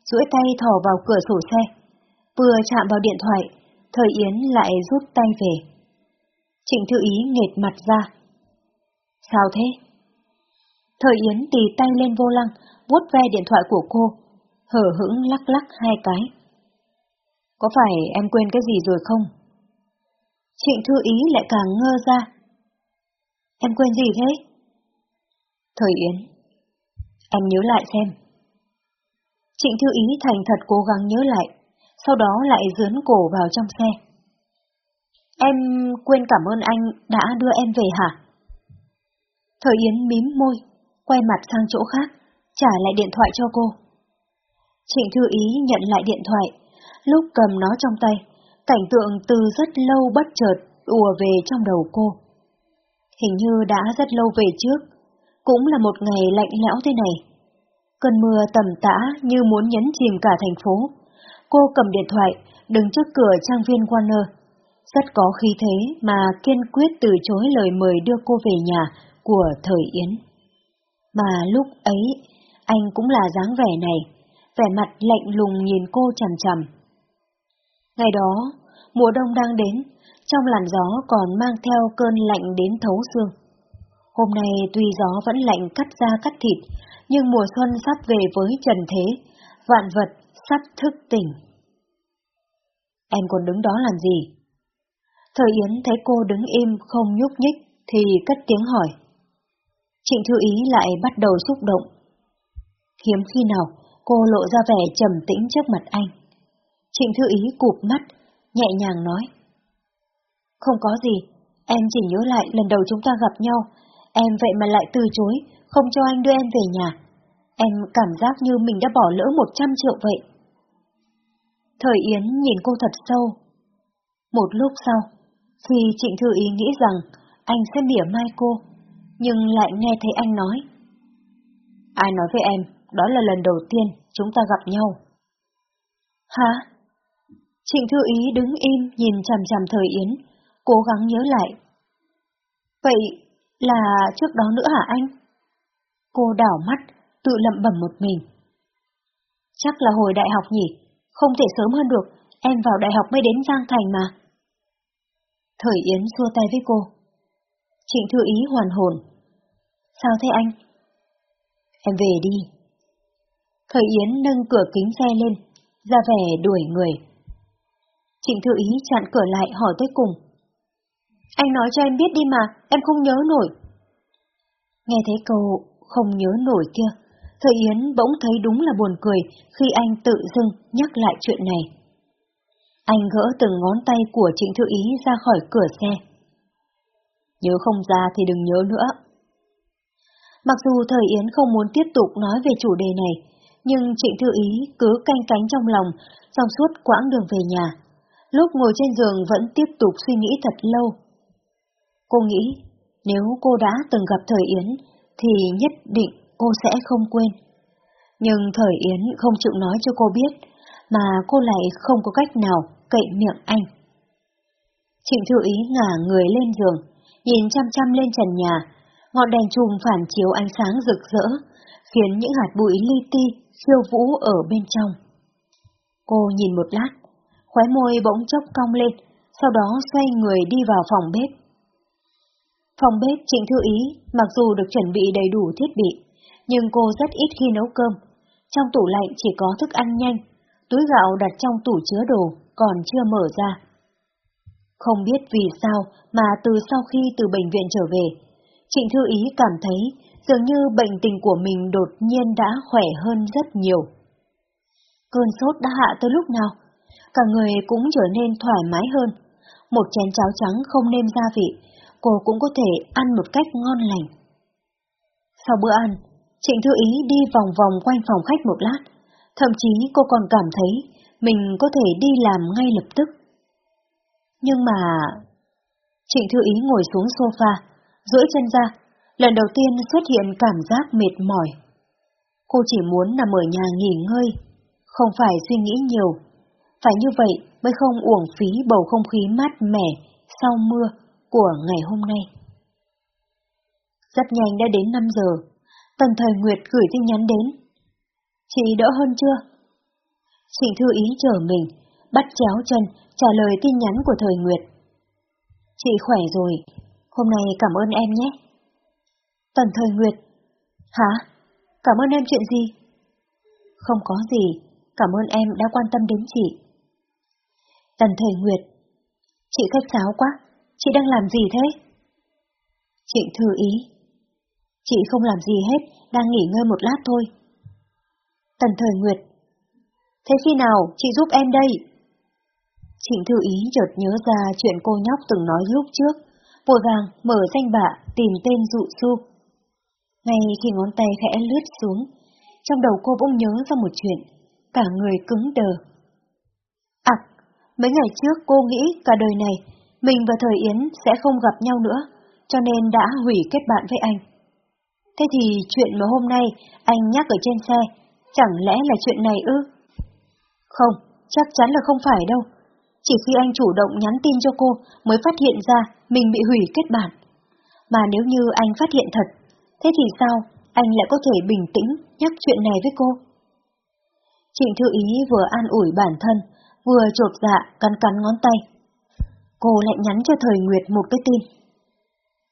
duỗi tay thò vào cửa sổ xe. Vừa chạm vào điện thoại, Thời Yến lại rút tay về. Trịnh Thư Ý nghệt mặt ra. Sao thế? Thời Yến tì tay lên vô lăng, vuốt ve điện thoại của cô, hở hững lắc lắc hai cái. Có phải em quên cái gì rồi không? Trịnh Thư Ý lại càng ngơ ra. Em quên gì thế? Thời Yến. Em nhớ lại xem. Trịnh Thư Ý thành thật cố gắng nhớ lại, sau đó lại dướn cổ vào trong xe. Em quên cảm ơn anh đã đưa em về hả? Thời Yến mím môi, quay mặt sang chỗ khác, trả lại điện thoại cho cô. Trịnh Thư Ý nhận lại điện thoại, lúc cầm nó trong tay, cảnh tượng từ rất lâu bất chợt ùa về trong đầu cô. Hình như đã rất lâu về trước, cũng là một ngày lạnh lẽo thế này. Cơn mưa tầm tã như muốn nhấn chìm cả thành phố. Cô cầm điện thoại, đứng trước cửa trang viên Warner. Rất có khí thế mà kiên quyết từ chối lời mời đưa cô về nhà của thời Yến. Mà lúc ấy, anh cũng là dáng vẻ này, vẻ mặt lạnh lùng nhìn cô chằm chằm. Ngày đó, mùa đông đang đến, trong làn gió còn mang theo cơn lạnh đến thấu xương. Hôm nay tuy gió vẫn lạnh cắt da cắt thịt, nhưng mùa xuân sắp về với trần thế, vạn vật sắp thức tỉnh. Em còn đứng đó làm gì? Thời Yến thấy cô đứng im không nhúc nhích thì cất tiếng hỏi. Trịnh Thư Ý lại bắt đầu xúc động. Hiếm khi nào cô lộ ra vẻ trầm tĩnh trước mặt anh. Trịnh Thư Ý cụp mắt, nhẹ nhàng nói. Không có gì, em chỉ nhớ lại lần đầu chúng ta gặp nhau, em vậy mà lại từ chối, không cho anh đưa em về nhà. Em cảm giác như mình đã bỏ lỡ một trăm triệu vậy. Thời Yến nhìn cô thật sâu. Một lúc sau, khi Trịnh Thư Ý nghĩ rằng anh sẽ mỉa mai cô, nhưng lại nghe thấy anh nói. Ai nói với em, đó là lần đầu tiên chúng ta gặp nhau. Hả? Trịnh Thư Ý đứng im nhìn chằm chằm Thời Yến, cố gắng nhớ lại. Vậy là trước đó nữa hả anh? Cô đảo mắt, tự lẩm bẩm một mình. Chắc là hồi đại học nhỉ, không thể sớm hơn được, em vào đại học mới đến Giang Thành mà. Thời Yến xua tay với cô. Trịnh Thư Ý hoàn hồn. Sao thế anh? Em về đi. Thời Yến nâng cửa kính xe lên, ra vẻ đuổi người. Trịnh Thư Ý chặn cửa lại hỏi tới cùng. Anh nói cho em biết đi mà, em không nhớ nổi. Nghe thấy câu không nhớ nổi kia, Thời Yến bỗng thấy đúng là buồn cười khi anh tự dưng nhắc lại chuyện này. Anh gỡ từng ngón tay của Trịnh Thư Ý ra khỏi cửa xe. Nhớ không ra thì đừng nhớ nữa. Mặc dù Thời Yến không muốn tiếp tục nói về chủ đề này, nhưng Trịnh Thư Ý cứ canh cánh trong lòng trong suốt quãng đường về nhà. Lúc ngồi trên giường vẫn tiếp tục suy nghĩ thật lâu. Cô nghĩ, nếu cô đã từng gặp Thời Yến, thì nhất định cô sẽ không quên. Nhưng Thời Yến không chịu nói cho cô biết, mà cô lại không có cách nào cậy miệng anh. Trịnh Thư Ý ngả người lên giường, nhìn chăm chăm lên trần nhà, ngọn đèn chùm phản chiếu ánh sáng rực rỡ, khiến những hạt bụi li ti khiêu vũ ở bên trong. Cô nhìn một lát, khóe môi bỗng chốc cong lên, sau đó xoay người đi vào phòng bếp. Phòng bếp Trịnh Thư Ý mặc dù được chuẩn bị đầy đủ thiết bị, nhưng cô rất ít khi nấu cơm. Trong tủ lạnh chỉ có thức ăn nhanh, túi gạo đặt trong tủ chứa đồ còn chưa mở ra. Không biết vì sao mà từ sau khi từ bệnh viện trở về, Trịnh Thư Ý cảm thấy dường như bệnh tình của mình đột nhiên đã khỏe hơn rất nhiều. Cơn sốt đã hạ tới lúc nào? Cả người cũng trở nên thoải mái hơn. Một chén cháo trắng không nêm gia vị, cô cũng có thể ăn một cách ngon lành. Sau bữa ăn, Trịnh Thư Ý đi vòng vòng quanh phòng khách một lát, thậm chí cô còn cảm thấy mình có thể đi làm ngay lập tức. Nhưng mà... Trịnh Thư Ý ngồi xuống sofa, duỗi chân ra, lần đầu tiên xuất hiện cảm giác mệt mỏi. Cô chỉ muốn nằm ở nhà nghỉ ngơi, không phải suy nghĩ nhiều. Phải như vậy mới không uổng phí bầu không khí mát mẻ sau mưa của ngày hôm nay. Rất nhanh đã đến 5 giờ, Tần Thời Nguyệt gửi tin nhắn đến. Chị đỡ hơn chưa? Trịnh Thư Ý chờ mình, bắt chéo chân trả lời tin nhắn của Thời Nguyệt. Chị khỏe rồi, hôm nay cảm ơn em nhé. Tần Thời Nguyệt. Hả? Cảm ơn em chuyện gì? Không có gì, cảm ơn em đã quan tâm đến chị. Tần Thời Nguyệt. Chị khách sáo quá, chị đang làm gì thế? Trịnh Thư Ý. Chị không làm gì hết, đang nghỉ ngơi một lát thôi. Tần Thời Nguyệt Thế khi nào chị giúp em đây? Trịnh Thư Ý chợt nhớ ra chuyện cô nhóc từng nói lúc trước, vội vàng mở danh bạ tìm tên dụ su. Ngay khi ngón tay khẽ lướt xuống, trong đầu cô bỗng nhớ ra một chuyện, cả người cứng đờ. À, mấy ngày trước cô nghĩ cả đời này, mình và Thời Yến sẽ không gặp nhau nữa, cho nên đã hủy kết bạn với anh. Thế thì chuyện mà hôm nay anh nhắc ở trên xe, chẳng lẽ là chuyện này ư? Không, chắc chắn là không phải đâu. Chỉ khi anh chủ động nhắn tin cho cô mới phát hiện ra mình bị hủy kết bạn. Mà nếu như anh phát hiện thật, thế thì sao anh lại có thể bình tĩnh nhắc chuyện này với cô? Trịnh Thư Ý vừa an ủi bản thân, vừa trột dạ cắn cắn ngón tay. Cô lại nhắn cho Thời Nguyệt một cái tin.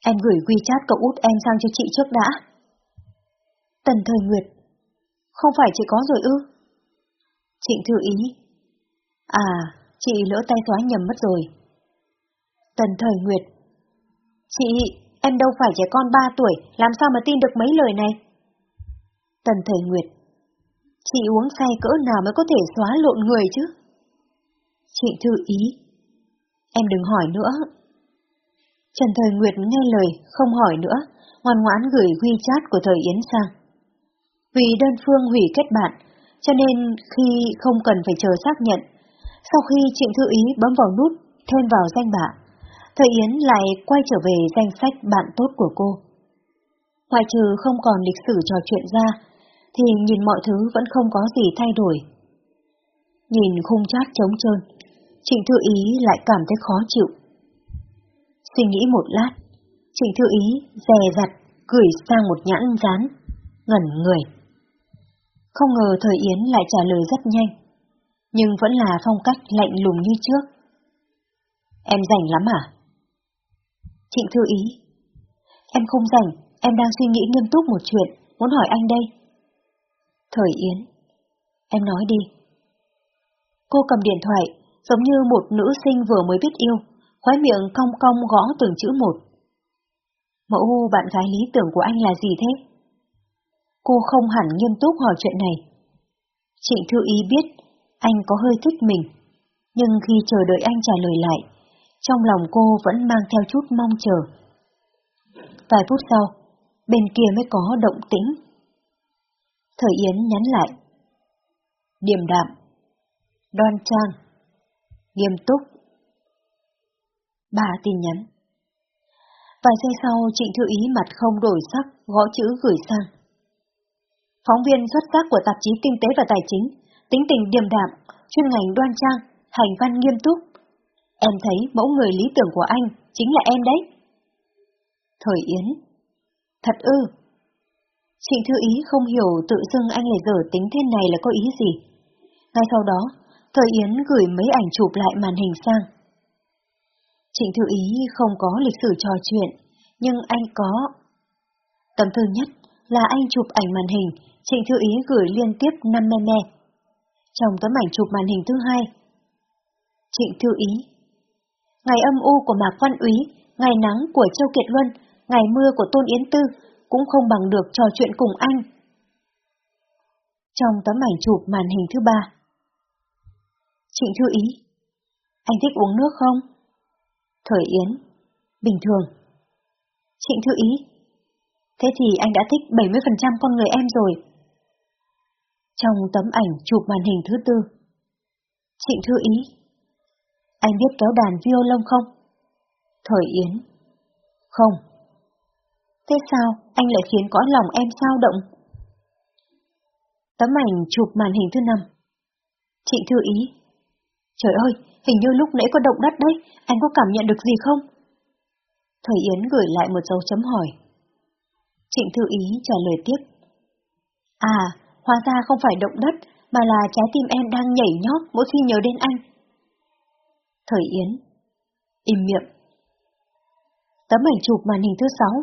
Em gửi WeChat cậu út em sang cho chị trước đã. Tần Thời Nguyệt. Không phải chị có rồi ư? Trịnh Thư Ý. À, chị lỡ tay xóa nhầm mất rồi. Tần Thời Nguyệt. Chị, em đâu phải trẻ con ba tuổi, làm sao mà tin được mấy lời này? Tần Thời Nguyệt. Chị uống say cỡ nào mới có thể xóa lộn người chứ? Trịnh Thư Ý. Em đừng hỏi nữa. Trần Thời Nguyệt nghe lời, không hỏi nữa, ngoan ngoãn gửi WeChat của Thời Yến sang. Vì đơn phương hủy kết bạn, cho nên khi không cần phải chờ xác nhận, sau khi Trịnh Thư Ý bấm vào nút thêm vào danh bạ, Thời Yến lại quay trở về danh sách bạn tốt của cô. Ngoài trừ không còn lịch sử trò chuyện ra, thì nhìn mọi thứ vẫn không có gì thay đổi. Nhìn khung chát trống trơn, Trịnh Thư Ý lại cảm thấy khó chịu. Suy nghĩ một lát, Trịnh Thư Ý dè dặt gửi sang một nhãn dán, ngẩn người. Không ngờ thời Yến lại trả lời rất nhanh, nhưng vẫn là phong cách lạnh lùng như trước. Em rảnh lắm à? Trịnh Thư Ý Em không rảnh, em đang suy nghĩ nghiêm túc một chuyện, muốn hỏi anh đây. Thời Yến Em nói đi. Cô cầm điện thoại, giống như một nữ sinh vừa mới biết yêu, khóe miệng cong cong gõ từng chữ một. Mẫu bạn gái lý tưởng của anh là gì thế? Cô không hẳn nghiêm túc hỏi chuyện này. Trịnh Thư Ý biết anh có hơi thích mình, nhưng khi chờ đợi anh trả lời lại, trong lòng cô vẫn mang theo chút mong chờ. Vài phút sau, bên kia mới có động tĩnh. Thời Yến nhắn lại. Điềm đạm, đoan trang, nghiêm túc. Ba tin nhắn. Vài giây sau, Trịnh Thư Ý mặt không đổi sắc, gõ chữ gửi sang. Phóng viên xuất sắc của tạp chí Kinh tế và Tài chính, tính tình điềm đạm, chuyên ngành đoan trang, hành văn nghiêm túc. Em thấy mẫu người lý tưởng của anh chính là em đấy. Thời Yến Thật ư? Trịnh Thư Ý không hiểu tự dưng anh lại dở tính thế này là có ý gì. Ngay sau đó, Thời Yến gửi mấy ảnh chụp lại màn hình sang. Trịnh Thư Ý không có lịch sử trò chuyện, nhưng anh có. Tấm thư nhất là anh chụp ảnh màn hình, Trịnh Thư Ý gửi liên tiếp 5 meme. Trong tấm ảnh chụp màn hình thứ hai, Trịnh Thư Ý Ngày âm u của Mạc Văn Úy, ngày nắng của Châu Kiệt Luân, ngày mưa của Tôn Yến Tư cũng không bằng được trò chuyện cùng anh. Trong tấm ảnh chụp màn hình thứ ba, Trịnh Thư Ý Anh thích uống nước không? Thời Yến Bình thường Trịnh Thư Ý Thế thì anh đã thích 70% con người em rồi. Trong tấm ảnh chụp màn hình thứ tư Trịnh Thư Ý anh biết kéo đàn violon không? Thời Yến Không Thế sao anh lại khiến cõi lòng em sao động? Tấm ảnh chụp màn hình thứ năm Trịnh Thư Ý Trời ơi, hình như lúc nãy có động đất đấy, anh có cảm nhận được gì không? Thời Yến gửi lại một dấu chấm hỏi. Trịnh Thư Ý trả lời tiếp. À, hóa ra không phải động đất, mà là trái tim em đang nhảy nhót mỗi khi nhớ đến anh. Thời Yến Im miệng Tấm ảnh chụp màn hình thứ sáu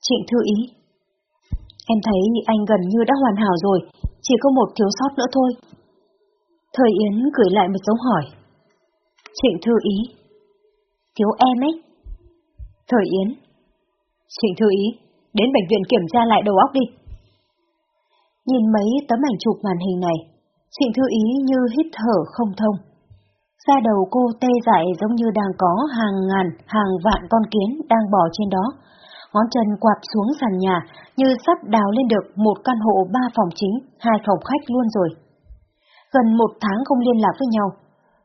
Trịnh Thư Ý Em thấy anh gần như đã hoàn hảo rồi, chỉ có một thiếu sót nữa thôi. Thời Yến gửi lại một dấu hỏi. Trịnh Thư Ý. Thiếu em ấy. Thời Yến. Trịnh Thư Ý, đến bệnh viện kiểm tra lại đầu óc đi. Nhìn mấy tấm ảnh chụp màn hình này, Trịnh Thư Ý như hít thở không thông. Da đầu cô tê dại giống như đang có hàng ngàn, hàng vạn con kiến đang bò trên đó. Ngón chân quạt xuống sàn nhà như sắp đào lên được một căn hộ ba phòng chính, hai phòng khách luôn rồi. Gần một tháng không liên lạc với nhau.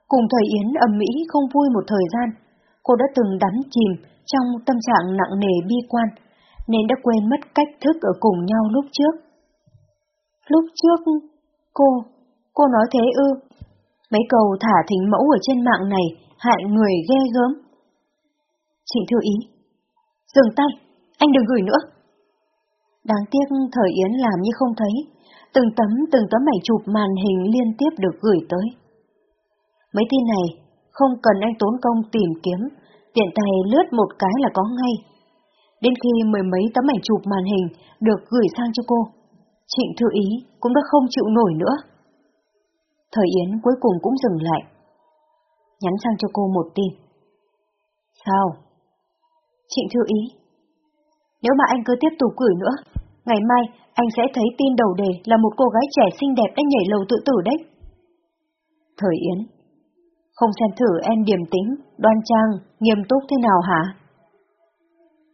Cùng thời Yến ầm mỹ không vui một thời gian. Cô đã từng đắm chìm trong tâm trạng nặng nề bi quan, nên đã quên mất cách thức ở cùng nhau lúc trước. Lúc trước, cô, cô nói thế ư? Mấy câu thả thính mẫu ở trên mạng này hại người ghê gớm. Chị thư ý. Dừng tay, anh đừng gửi nữa. Đáng tiếc thời Yến làm như không thấy, từng tấm từng tấm ảnh chụp màn hình liên tiếp được gửi tới. Mấy tin này không cần anh tốn công tìm kiếm, tiện tay lướt một cái là có ngay. Đến khi mười mấy tấm ảnh chụp màn hình được gửi sang cho cô, Trịnh Thư Ý cũng đã không chịu nổi nữa. Thời Yến cuối cùng cũng dừng lại. Nhắn sang cho cô một tin. Sao? Trịnh Thư Ý. Nếu mà anh cứ tiếp tục gửi nữa, ngày mai anh sẽ thấy tin đầu đề là một cô gái trẻ xinh đẹp đã nhảy lầu tự tử đấy. Thời Yến. Không xem thử em điềm tĩnh, đoan trang, nghiêm túc thế nào hả?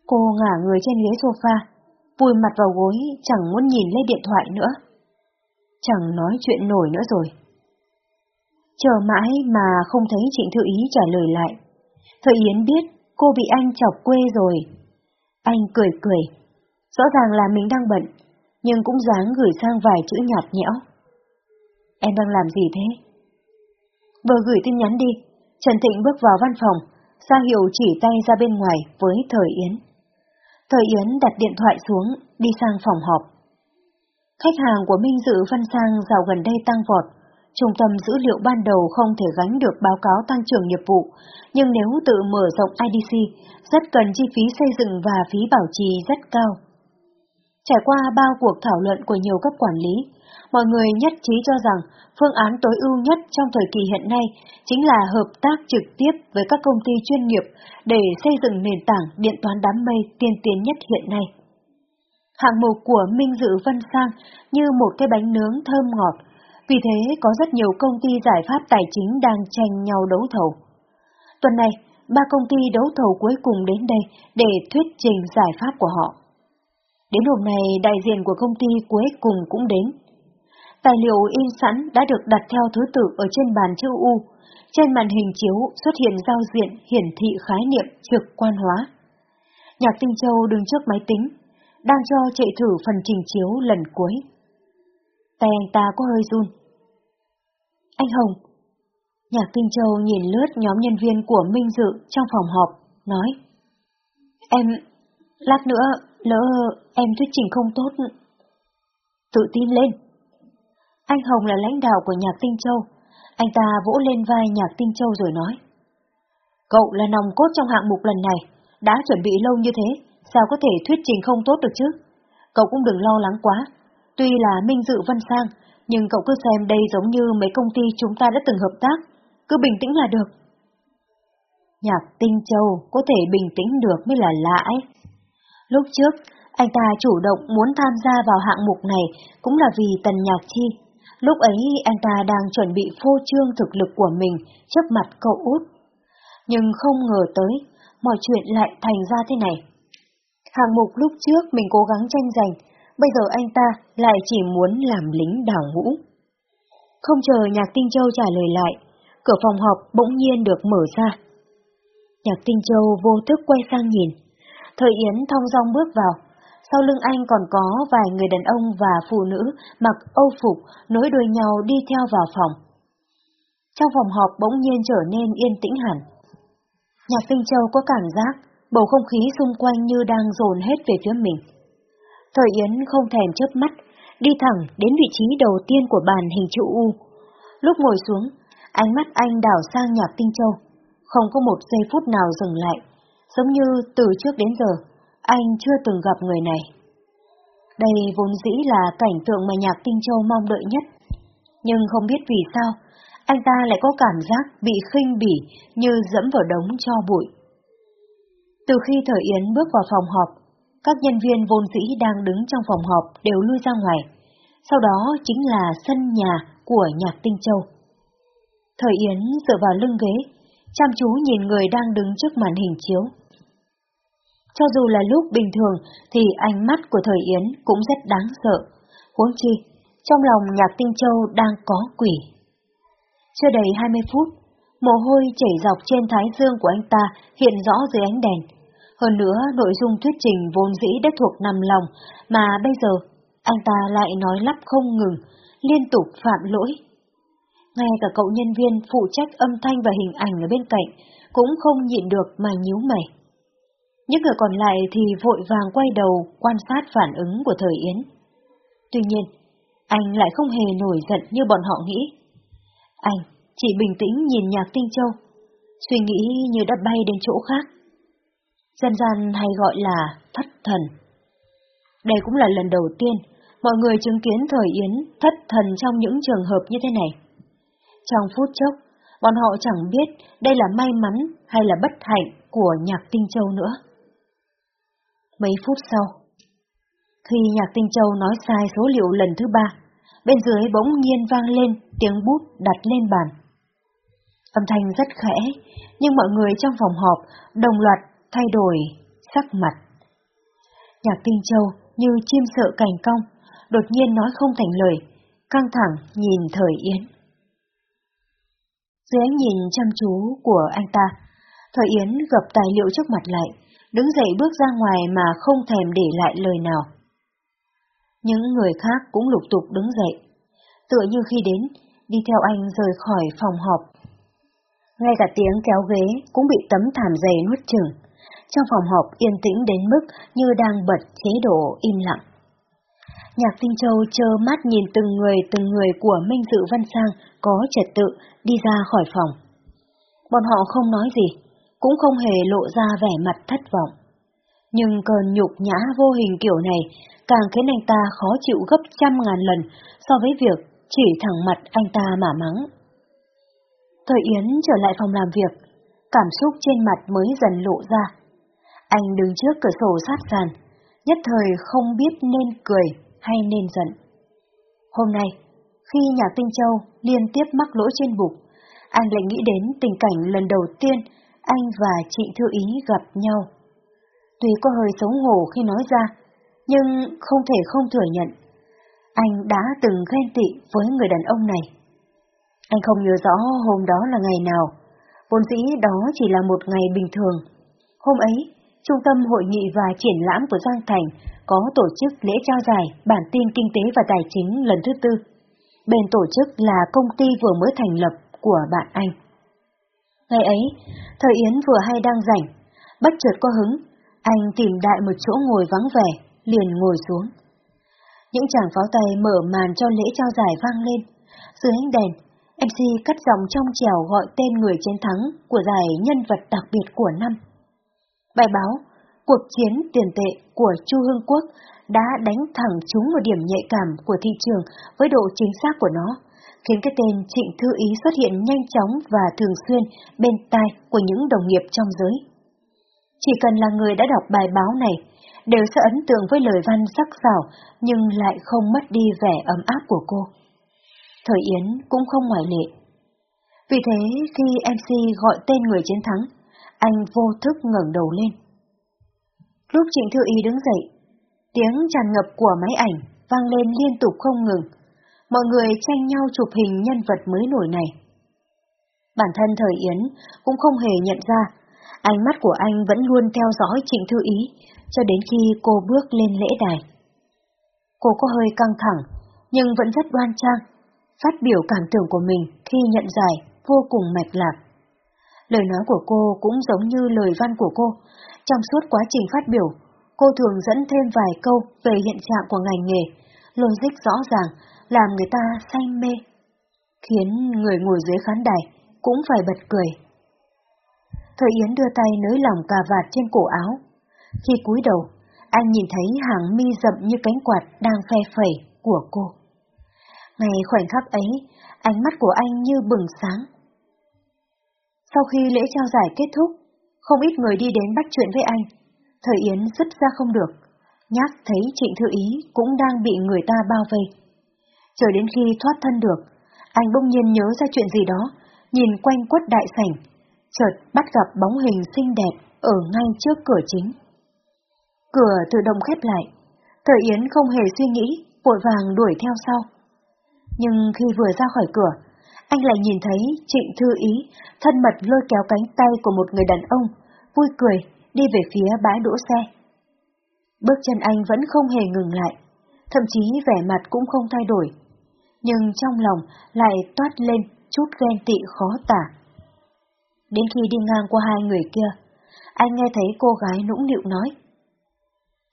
Cô ngả người trên ghế sofa, vùi mặt vào gối, chẳng muốn nhìn lên điện thoại nữa. Chẳng nói chuyện nổi nữa rồi. Chờ mãi mà không thấy Trịnh Thư Ý trả lời lại. Thời Yến biết cô bị anh chọc quê rồi. Anh cười cười. Rõ ràng là mình đang bận, nhưng cũng dáng gửi sang vài chữ nhạt nhẽo. Em đang làm gì thế? Vừa gửi tin nhắn đi, Trần Thịnh bước vào văn phòng, ra hiệu chỉ tay ra bên ngoài với Thời Yến. Thời Yến đặt điện thoại xuống, đi sang phòng họp. Khách hàng của Minh Dự Văn Sang dạo gần đây tăng vọt, Trung tâm dữ liệu ban đầu không thể gánh được báo cáo tăng trưởng nghiệp vụ, nhưng nếu tự mở rộng IDC, rất cần chi phí xây dựng và phí bảo trì rất cao. Trải qua bao cuộc thảo luận của nhiều cấp quản lý, mọi người nhất trí cho rằng phương án tối ưu nhất trong thời kỳ hiện nay chính là hợp tác trực tiếp với các công ty chuyên nghiệp để xây dựng nền tảng điện toán đám mây tiên tiến nhất hiện nay. Hạng mục của Minh Dự Vân Sang như một cái bánh nướng thơm ngọt, vì thế có rất nhiều công ty giải pháp tài chính đang tranh nhau đấu thầu. Tuần này, ba công ty đấu thầu cuối cùng đến đây để thuyết trình giải pháp của họ. Đến hôm nay, đại diện của công ty cuối cùng cũng đến. Tài liệu in sẵn đã được đặt theo thứ tự ở trên bàn chữ U. Trên màn hình chiếu xuất hiện giao diện hiển thị khái niệm trực quan hóa. Nhạc Tinh Châu đứng trước máy tính, đang cho chạy thử phần trình chiếu lần cuối. Tay anh ta có hơi run. Anh Hồng. Nhạc Tinh Châu nhìn lướt nhóm nhân viên của Minh Dự trong phòng họp, nói. Em, lát nữa, lỡ em thuyết trình không tốt. Tự tin lên. Anh Hồng là lãnh đạo của Nhạc Tinh Châu. Anh ta vỗ lên vai Nhạc Tinh Châu rồi nói. Cậu là nòng cốt trong hạng mục lần này, đã chuẩn bị lâu như thế, sao có thể thuyết trình không tốt được chứ? Cậu cũng đừng lo lắng quá, Tuy là Minh Dự Văn Sang, nhưng cậu cứ xem đây giống như mấy công ty chúng ta đã từng hợp tác, cứ bình tĩnh là được. Nhạc Tinh Châu có thể bình tĩnh được mới là lạ ấy. Lúc trước, anh ta chủ động muốn tham gia vào hạng mục này cũng là vì Tần Nhạc Chi. Lúc ấy anh ta đang chuẩn bị phô trương thực lực của mình trước mặt cậu út. Nhưng không ngờ tới, mọi chuyện lại thành ra thế này. Hạng mục lúc trước mình cố gắng tranh giành, bây giờ anh ta lại chỉ muốn làm lính đảo ngũ. Không chờ Nhạc Tinh Châu trả lời lại, cửa phòng họp bỗng nhiên được mở ra. Nhạc Tinh Châu vô thức quay sang nhìn. Thời Yến thong dong bước vào, sau lưng anh còn có vài người đàn ông và phụ nữ mặc âu phục nối đuôi nhau đi theo vào phòng. Trong phòng họp bỗng nhiên trở nên yên tĩnh hẳn. Nhạc Tinh Châu có cảm giác bầu không khí xung quanh như đang dồn hết về phía mình. Thời Yến không thèm chớp mắt, đi thẳng đến vị trí đầu tiên của bàn hình chữ U. Lúc ngồi xuống, ánh mắt anh đảo sang nhạc tinh châu, không có một giây phút nào dừng lại, giống như từ trước đến giờ, anh chưa từng gặp người này. Đây vốn dĩ là cảnh tượng mà nhạc tinh châu mong đợi nhất, nhưng không biết vì sao, anh ta lại có cảm giác bị khinh bỉ như dẫm vào đống cho bụi. Từ khi Thời Yến bước vào phòng họp, các nhân viên vốn dĩ đang đứng trong phòng họp đều lui ra ngoài. sau đó chính là sân nhà của nhạc Tinh Châu. Thời Yến dựa vào lưng ghế, chăm chú nhìn người đang đứng trước màn hình chiếu. Cho dù là lúc bình thường thì ánh mắt của Thời Yến cũng rất đáng sợ, huống chi, trong lòng nhạc Tinh Châu đang có quỷ. Chưa đầy 20 phút, mồ hôi chảy dọc trên thái dương của anh ta hiện rõ dưới ánh đèn. Hơn nữa, nội dung thuyết trình vốn dĩ đã thuộc nằm lòng, mà bây giờ anh ta lại nói lắp không ngừng, liên tục phạm lỗi. Ngay cả cậu nhân viên phụ trách âm thanh và hình ảnh ở bên cạnh cũng không nhịn được mà nhíu mày. Những người còn lại thì vội vàng quay đầu quan sát phản ứng của thời Yến. Tuy nhiên, anh lại không hề nổi giận như bọn họ nghĩ. Anh chỉ bình tĩnh nhìn nhạc tinh châu, suy nghĩ như đã bay đến chỗ khác. Dân gian hay gọi là thất thần. Đây cũng là lần đầu tiên mọi người chứng kiến thời Yến thất thần trong những trường hợp như thế này. Trong phút chốc, bọn họ chẳng biết đây là may mắn hay là bất hạnh của nhạc tinh châu nữa. Mấy phút sau, khi nhạc tinh châu nói sai số liệu lần thứ ba, bên dưới bỗng nhiên vang lên tiếng bút đặt lên bàn. Âm thanh rất khẽ, nhưng mọi người trong phòng họp đồng loạt thay đổi sắc mặt. Nhạc tinh châu như chim sợ cành cong, đột nhiên nói không thành lời, căng thẳng nhìn thời Yến. Dưới ánh nhìn chăm chú của anh ta, thời Yến gập tài liệu trước mặt lại, đứng dậy bước ra ngoài mà không thèm để lại lời nào. Những người khác cũng lục tục đứng dậy, tựa như khi đến, đi theo anh rời khỏi phòng họp. Ngay cả tiếng kéo ghế cũng bị tấm thảm dày nuốt chừng. Trong phòng họp yên tĩnh đến mức như đang bật chế độ im lặng. Nhạc Tinh Châu chơ mắt nhìn từng người từng người của Minh Dự Văn Sang có trật tự đi ra khỏi phòng. Bọn họ không nói gì, cũng không hề lộ ra vẻ mặt thất vọng. Nhưng cơn nhục nhã vô hình kiểu này càng khiến anh ta khó chịu gấp trăm ngàn lần so với việc chỉ thẳng mặt anh ta mà mắng. Thời Yến trở lại phòng làm việc, cảm xúc trên mặt mới dần lộ ra. Anh đứng trước cửa sổ sát sàn, nhất thời không biết nên cười hay nên giận. Hôm nay, khi nhà Tinh Châu liên tiếp mắc lỗi trên bục, anh lại nghĩ đến tình cảnh lần đầu tiên anh và chị Thư Ý gặp nhau. Tuy có hơi xấu hổ khi nói ra, nhưng không thể không thừa nhận. Anh đã từng ghen tị với người đàn ông này. Anh không nhớ rõ hôm đó là ngày nào, vốn dĩ đó chỉ là một ngày bình thường. Hôm ấy, Trung tâm Hội nghị và Triển lãm của Giang Thành có tổ chức lễ trao giải bản tin kinh tế và tài chính lần thứ tư. Bên tổ chức là công ty vừa mới thành lập của bạn anh. Ngày ấy, thời Yến vừa hay đang rảnh, bất chợt có hứng, anh tìm đại một chỗ ngồi vắng vẻ, liền ngồi xuống. Những chàng pháo tay mở màn cho lễ trao giải vang lên. Dưới ánh đèn, MC cắt giọng trong trèo gọi tên người chiến thắng của giải nhân vật đặc biệt của năm. Bài báo Cuộc chiến tiền tệ của Chu hưng Quốc đã đánh thẳng trúng một điểm nhạy cảm của thị trường với độ chính xác của nó, khiến cái tên Trịnh Thư Ý xuất hiện nhanh chóng và thường xuyên bên tai của những đồng nghiệp trong giới. Chỉ cần là người đã đọc bài báo này, đều sẽ ấn tượng với lời văn sắc sảo nhưng lại không mất đi vẻ ấm áp của cô. Thời Yến cũng không ngoại lệ. Vì thế khi MC gọi tên người chiến thắng, anh vô thức ngẩng đầu lên. Lúc Trịnh Thư Ý đứng dậy, tiếng tràn ngập của máy ảnh vang lên liên tục không ngừng. Mọi người tranh nhau chụp hình nhân vật mới nổi này. Bản thân Thời Yến cũng không hề nhận ra, ánh mắt của anh vẫn luôn theo dõi Trịnh Thư Ý cho đến khi cô bước lên lễ đài. Cô có hơi căng thẳng, nhưng vẫn rất đoan trang, phát biểu cảm tưởng của mình khi nhận giải vô cùng mạch lạc. Lời nói của cô cũng giống như lời văn của cô, trong suốt quá trình phát biểu, cô thường dẫn thêm vài câu về hiện trạng của ngành nghề, logic rõ ràng, làm người ta say mê, khiến người ngồi dưới khán đài cũng phải bật cười. Thời Yến đưa tay nới lỏng cà vạt trên cổ áo. Khi cúi đầu, anh nhìn thấy hàng mi rậm như cánh quạt đang phe phẩy của cô. Ngày khoảnh khắc ấy, ánh mắt của anh như bừng sáng. Sau khi lễ trao giải kết thúc, không ít người đi đến bắt chuyện với anh. Thời Yến dứt ra không được, nhát thấy Trịnh Thư Ý cũng đang bị người ta bao vây. Chờ đến khi thoát thân được, anh bỗng nhiên nhớ ra chuyện gì đó, nhìn quanh quất đại sảnh, chợt bắt gặp bóng hình xinh đẹp ở ngay trước cửa chính. Cửa tự động khép lại, Thời Yến không hề suy nghĩ, vội vàng đuổi theo sau. Nhưng khi vừa ra khỏi cửa, anh lại nhìn thấy Trịnh Thư Ý thân mật lôi kéo cánh tay của một người đàn ông, vui cười đi về phía bãi đỗ xe. Bước chân anh vẫn không hề ngừng lại, thậm chí vẻ mặt cũng không thay đổi, nhưng trong lòng lại toát lên chút ghen tị khó tả. Đến khi đi ngang qua hai người kia, anh nghe thấy cô gái nũng nịu nói.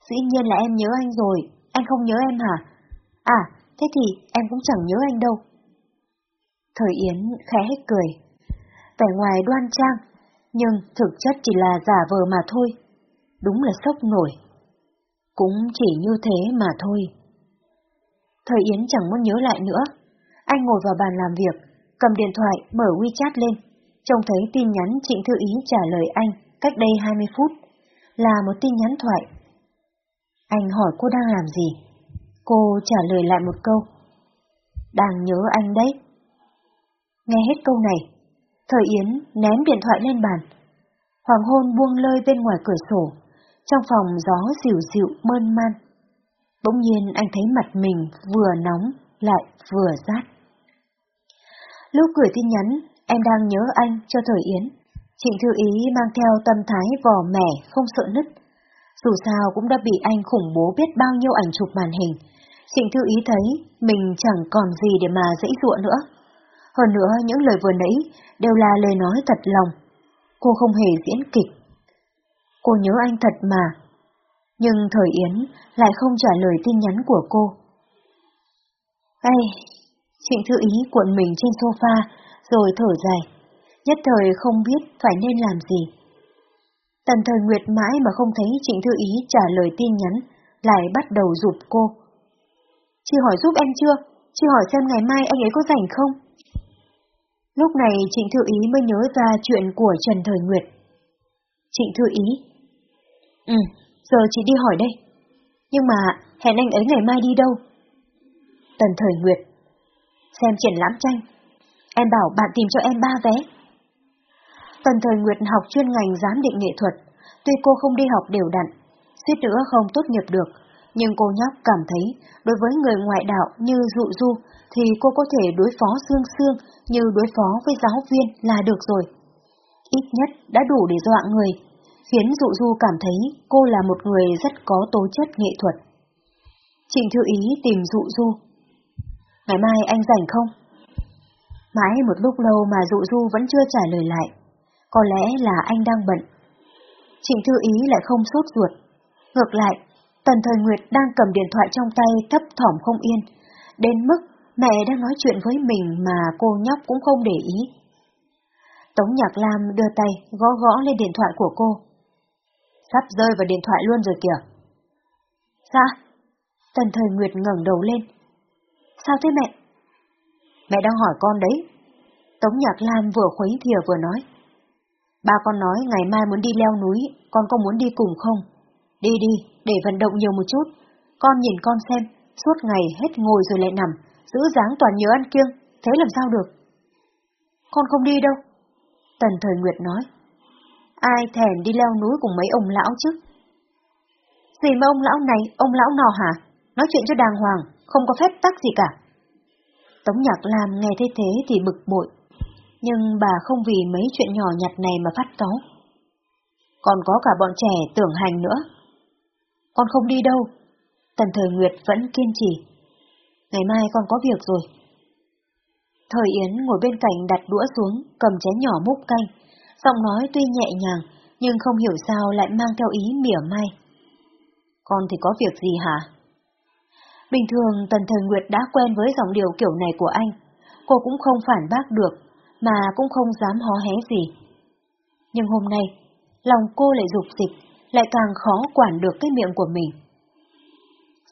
Dĩ nhiên là em nhớ anh rồi, anh không nhớ em hả? À, thế thì em cũng chẳng nhớ anh đâu. Thời Yến khẽ cười. Vẻ ngoài đoan trang, nhưng thực chất chỉ là giả vờ mà thôi. Đúng là sốc nổi. Cũng chỉ như thế mà thôi. Thời Yến chẳng muốn nhớ lại nữa. Anh ngồi vào bàn làm việc, cầm điện thoại, mở WeChat lên, trông thấy tin nhắn Trịnh Thư Ý trả lời anh cách đây 20 phút. Là một tin nhắn thoại. Anh hỏi cô đang làm gì? Cô trả lời lại một câu. Đang nhớ anh đấy. Nghe hết câu này, Thời Yến ném điện thoại lên bàn. Hoàng hôn buông lơi bên ngoài cửa sổ, trong phòng gió dịu dịu mơn man. Bỗng nhiên anh thấy mặt mình vừa nóng lại vừa rát. Lúc gửi tin nhắn, em đang nhớ anh cho Thời Yến. Trịnh Thư Ý mang theo tâm thái vò mẻ, không sợ nứt. Dù sao cũng đã bị anh khủng bố biết bao nhiêu ảnh chụp màn hình. Trịnh Thư Ý thấy mình chẳng còn gì để mà dãy dụa nữa. Hơn nữa những lời vừa nãy đều là lời nói thật lòng. Cô không hề diễn kịch. Cô nhớ anh thật mà. Nhưng thời Yến lại không trả lời tin nhắn của cô. Ây, Trịnh Thư Ý cuộn mình trên sofa rồi thở dài. Nhất thời không biết phải nên làm gì. Tần thời Nguyệt mãi mà không thấy Trịnh Thư Ý trả lời tin nhắn, lại bắt đầu rụt cô. Chị hỏi giúp em chưa? Chị hỏi xem ngày mai anh ấy có rảnh không? Lúc này Trịnh Thư Ý mới nhớ ra chuyện của Trần Thời Nguyệt. Trịnh Thư Ý Ừ, giờ chị đi hỏi đây. Nhưng mà hẹn anh ấy ngày mai đi đâu? Tần Thời Nguyệt Xem triển lãm tranh. Em bảo bạn tìm cho em ba vé. Tần Thời Nguyệt học chuyên ngành giám định nghệ thuật. Tuy cô không đi học đều đặn, suýt nữa không tốt nghiệp được, nhưng cô nhóc cảm thấy đối với người ngoại đạo như dụ du thì cô có thể đối phó xương xương như đối phó với giáo viên là được rồi. Ít nhất đã đủ để dọa người, khiến dụ du cảm thấy cô là một người rất có tố chất nghệ thuật. Trịnh Thư Ý tìm dụ du. Ngày mai anh rảnh không? Mãi một lúc lâu mà dụ du vẫn chưa trả lời lại. Có lẽ là anh đang bận. Trịnh Thư Ý lại không sốt ruột. Ngược lại, Tần Thời Nguyệt đang cầm điện thoại trong tay thấp thỏm không yên, đến mức mẹ đang nói chuyện với mình mà cô nhóc cũng không để ý. Tống Nhạc Lam đưa tay gõ gõ lên điện thoại của cô. Sắp rơi vào điện thoại luôn rồi kìa. Sao? Tần Thời Nguyệt ngẩng đầu lên. Sao thế mẹ? Mẹ đang hỏi con đấy. Tống Nhạc Lam vừa khuấy thìa vừa nói. Ba con nói ngày mai muốn đi leo núi, con có muốn đi cùng không? Đi đi, để vận động nhiều một chút. Con nhìn con xem, suốt ngày hết ngồi rồi lại nằm, giữ dáng toàn nhớ ăn kiêng, thế làm sao được? Con không đi đâu. Tần Thời Nguyệt nói. Ai thèm đi leo núi cùng mấy ông lão chứ? Gì mà ông lão này, ông lão nọ hả? Nói chuyện cho đàng hoàng, không có phép tắc gì cả. Tống Nhạc Lam nghe thế thế thì bực bội, nhưng bà không vì mấy chuyện nhỏ nhặt này mà phát cáu. Còn có cả bọn trẻ tưởng hành nữa. Con không đi đâu. Tần Thời Nguyệt vẫn kiên trì. Ngày mai con có việc rồi. Thời Yến ngồi bên cạnh đặt đũa xuống, cầm chén nhỏ múc canh. Giọng nói tuy nhẹ nhàng, nhưng không hiểu sao lại mang theo ý mỉa mai. Con thì có việc gì hả? Bình thường Tần Thời Nguyệt đã quen với giọng điệu kiểu này của anh. Cô cũng không phản bác được, mà cũng không dám hó hé gì. Nhưng hôm nay, lòng cô lại dục dịch, lại càng khó quản được cái miệng của mình.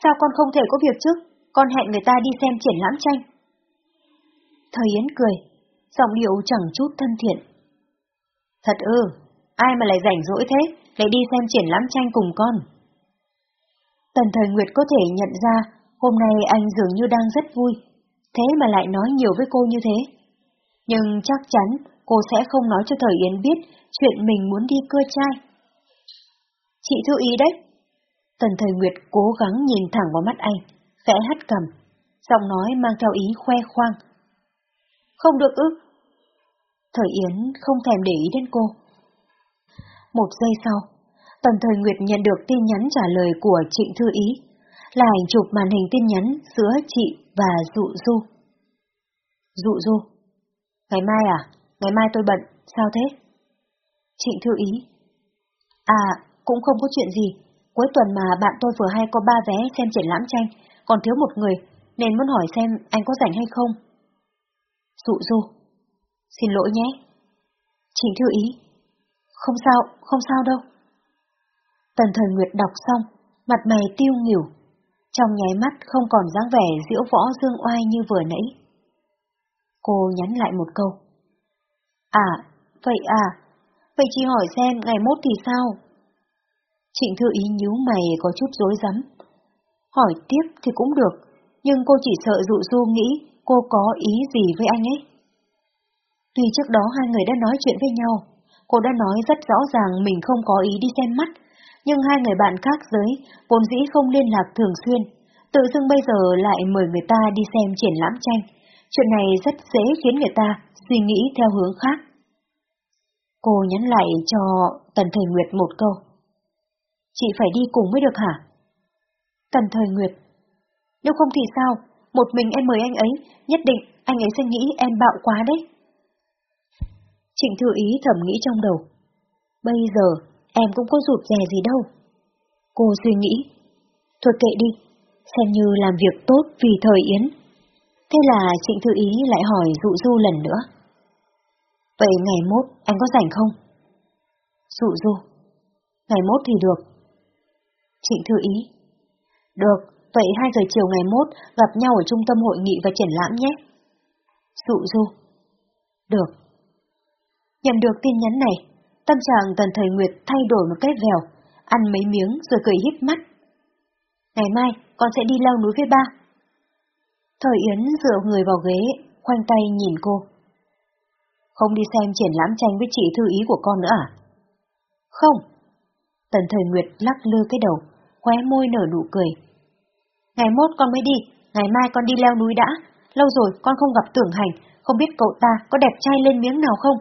Sao con không thể có việc chứ? Con hẹn người ta đi xem triển lãm tranh. Thời Yến cười, giọng điệu chẳng chút thân thiện. Thật ư, ai mà lại rảnh rỗi thế, lại đi xem triển lãm tranh cùng con. Tần Thời Nguyệt có thể nhận ra hôm nay anh dường như đang rất vui, thế mà lại nói nhiều với cô như thế. Nhưng chắc chắn cô sẽ không nói cho Thời Yến biết chuyện mình muốn đi cưa trai. Chị thư ý đấy. Tần Thời Nguyệt cố gắng nhìn thẳng vào mắt anh, khẽ hắt cầm, giọng nói mang theo ý khoe khoang. Không được ư? Thời Yến không thèm để ý đến cô. Một giây sau, Tần Thời Nguyệt nhận được tin nhắn trả lời của Trịnh Thư Ý, là ảnh chụp màn hình tin nhắn giữa chị và Dụ Du. Dụ Du, ngày mai à? Ngày mai tôi bận, sao thế? Trịnh Thư Ý, à, cũng không có chuyện gì, cuối tuần mà bạn tôi vừa hay có ba vé xem triển lãm tranh, còn thiếu một người, nên muốn hỏi xem anh có rảnh hay không. Dụ Du, xin lỗi nhé. Trịnh Thư Ý, không sao, không sao đâu. Tần Thời Nguyệt đọc xong, mặt mày tiêu nghỉu, trong nháy mắt không còn dáng vẻ diễu võ dương oai như vừa nãy. Cô nhắn lại một câu. À, vậy à, vậy chị hỏi xem ngày mốt thì sao? Trịnh Thư Ý nhíu mày có chút rối rắm. Hỏi tiếp thì cũng được, nhưng cô chỉ sợ dụ du nghĩ cô có ý gì với anh ấy. Tuy trước đó hai người đã nói chuyện với nhau, cô đã nói rất rõ ràng mình không có ý đi xem mắt, nhưng hai người bạn khác giới vốn dĩ không liên lạc thường xuyên, tự dưng bây giờ lại mời người ta đi xem triển lãm tranh. Chuyện này rất dễ khiến người ta suy nghĩ theo hướng khác. Cô nhắn lại cho Tần Thời Nguyệt một câu. Chị phải đi cùng mới được hả? Tần Thời Nguyệt. Nếu không thì sao? Một mình em mời anh ấy, nhất định anh ấy sẽ nghĩ em bạo quá đấy. Trịnh Thư Ý thầm nghĩ trong đầu. Bây giờ em cũng có rụt rè gì đâu. Cô suy nghĩ. Thôi kệ đi, xem như làm việc tốt vì thời Yến. Thế là Trịnh Thư Ý lại hỏi Dụ Du lần nữa. Vậy ngày mốt anh có rảnh không? Dụ Du. Ngày mốt thì được. Trịnh Thư Ý. Được, vậy 2 giờ chiều ngày mốt gặp nhau ở trung tâm hội nghị và triển lãm nhé. Dụ Du. Được. Nhận được tin nhắn này, tâm trạng Tần Thời Nguyệt thay đổi một cách vèo, ăn mấy miếng rồi cười híp mắt. Ngày mai, con sẽ đi leo núi với ba. Thời Yến dựa người vào ghế, khoanh tay nhìn cô. Không đi xem triển lãm tranh với chị thư ý của con nữa à? Không. Tần Thời Nguyệt lắc lư cái đầu, khóe môi nở nụ cười. Ngày mốt con mới đi, ngày mai con đi leo núi đã. Lâu rồi con không gặp tưởng hành, không biết cậu ta có đẹp trai lên miếng nào không?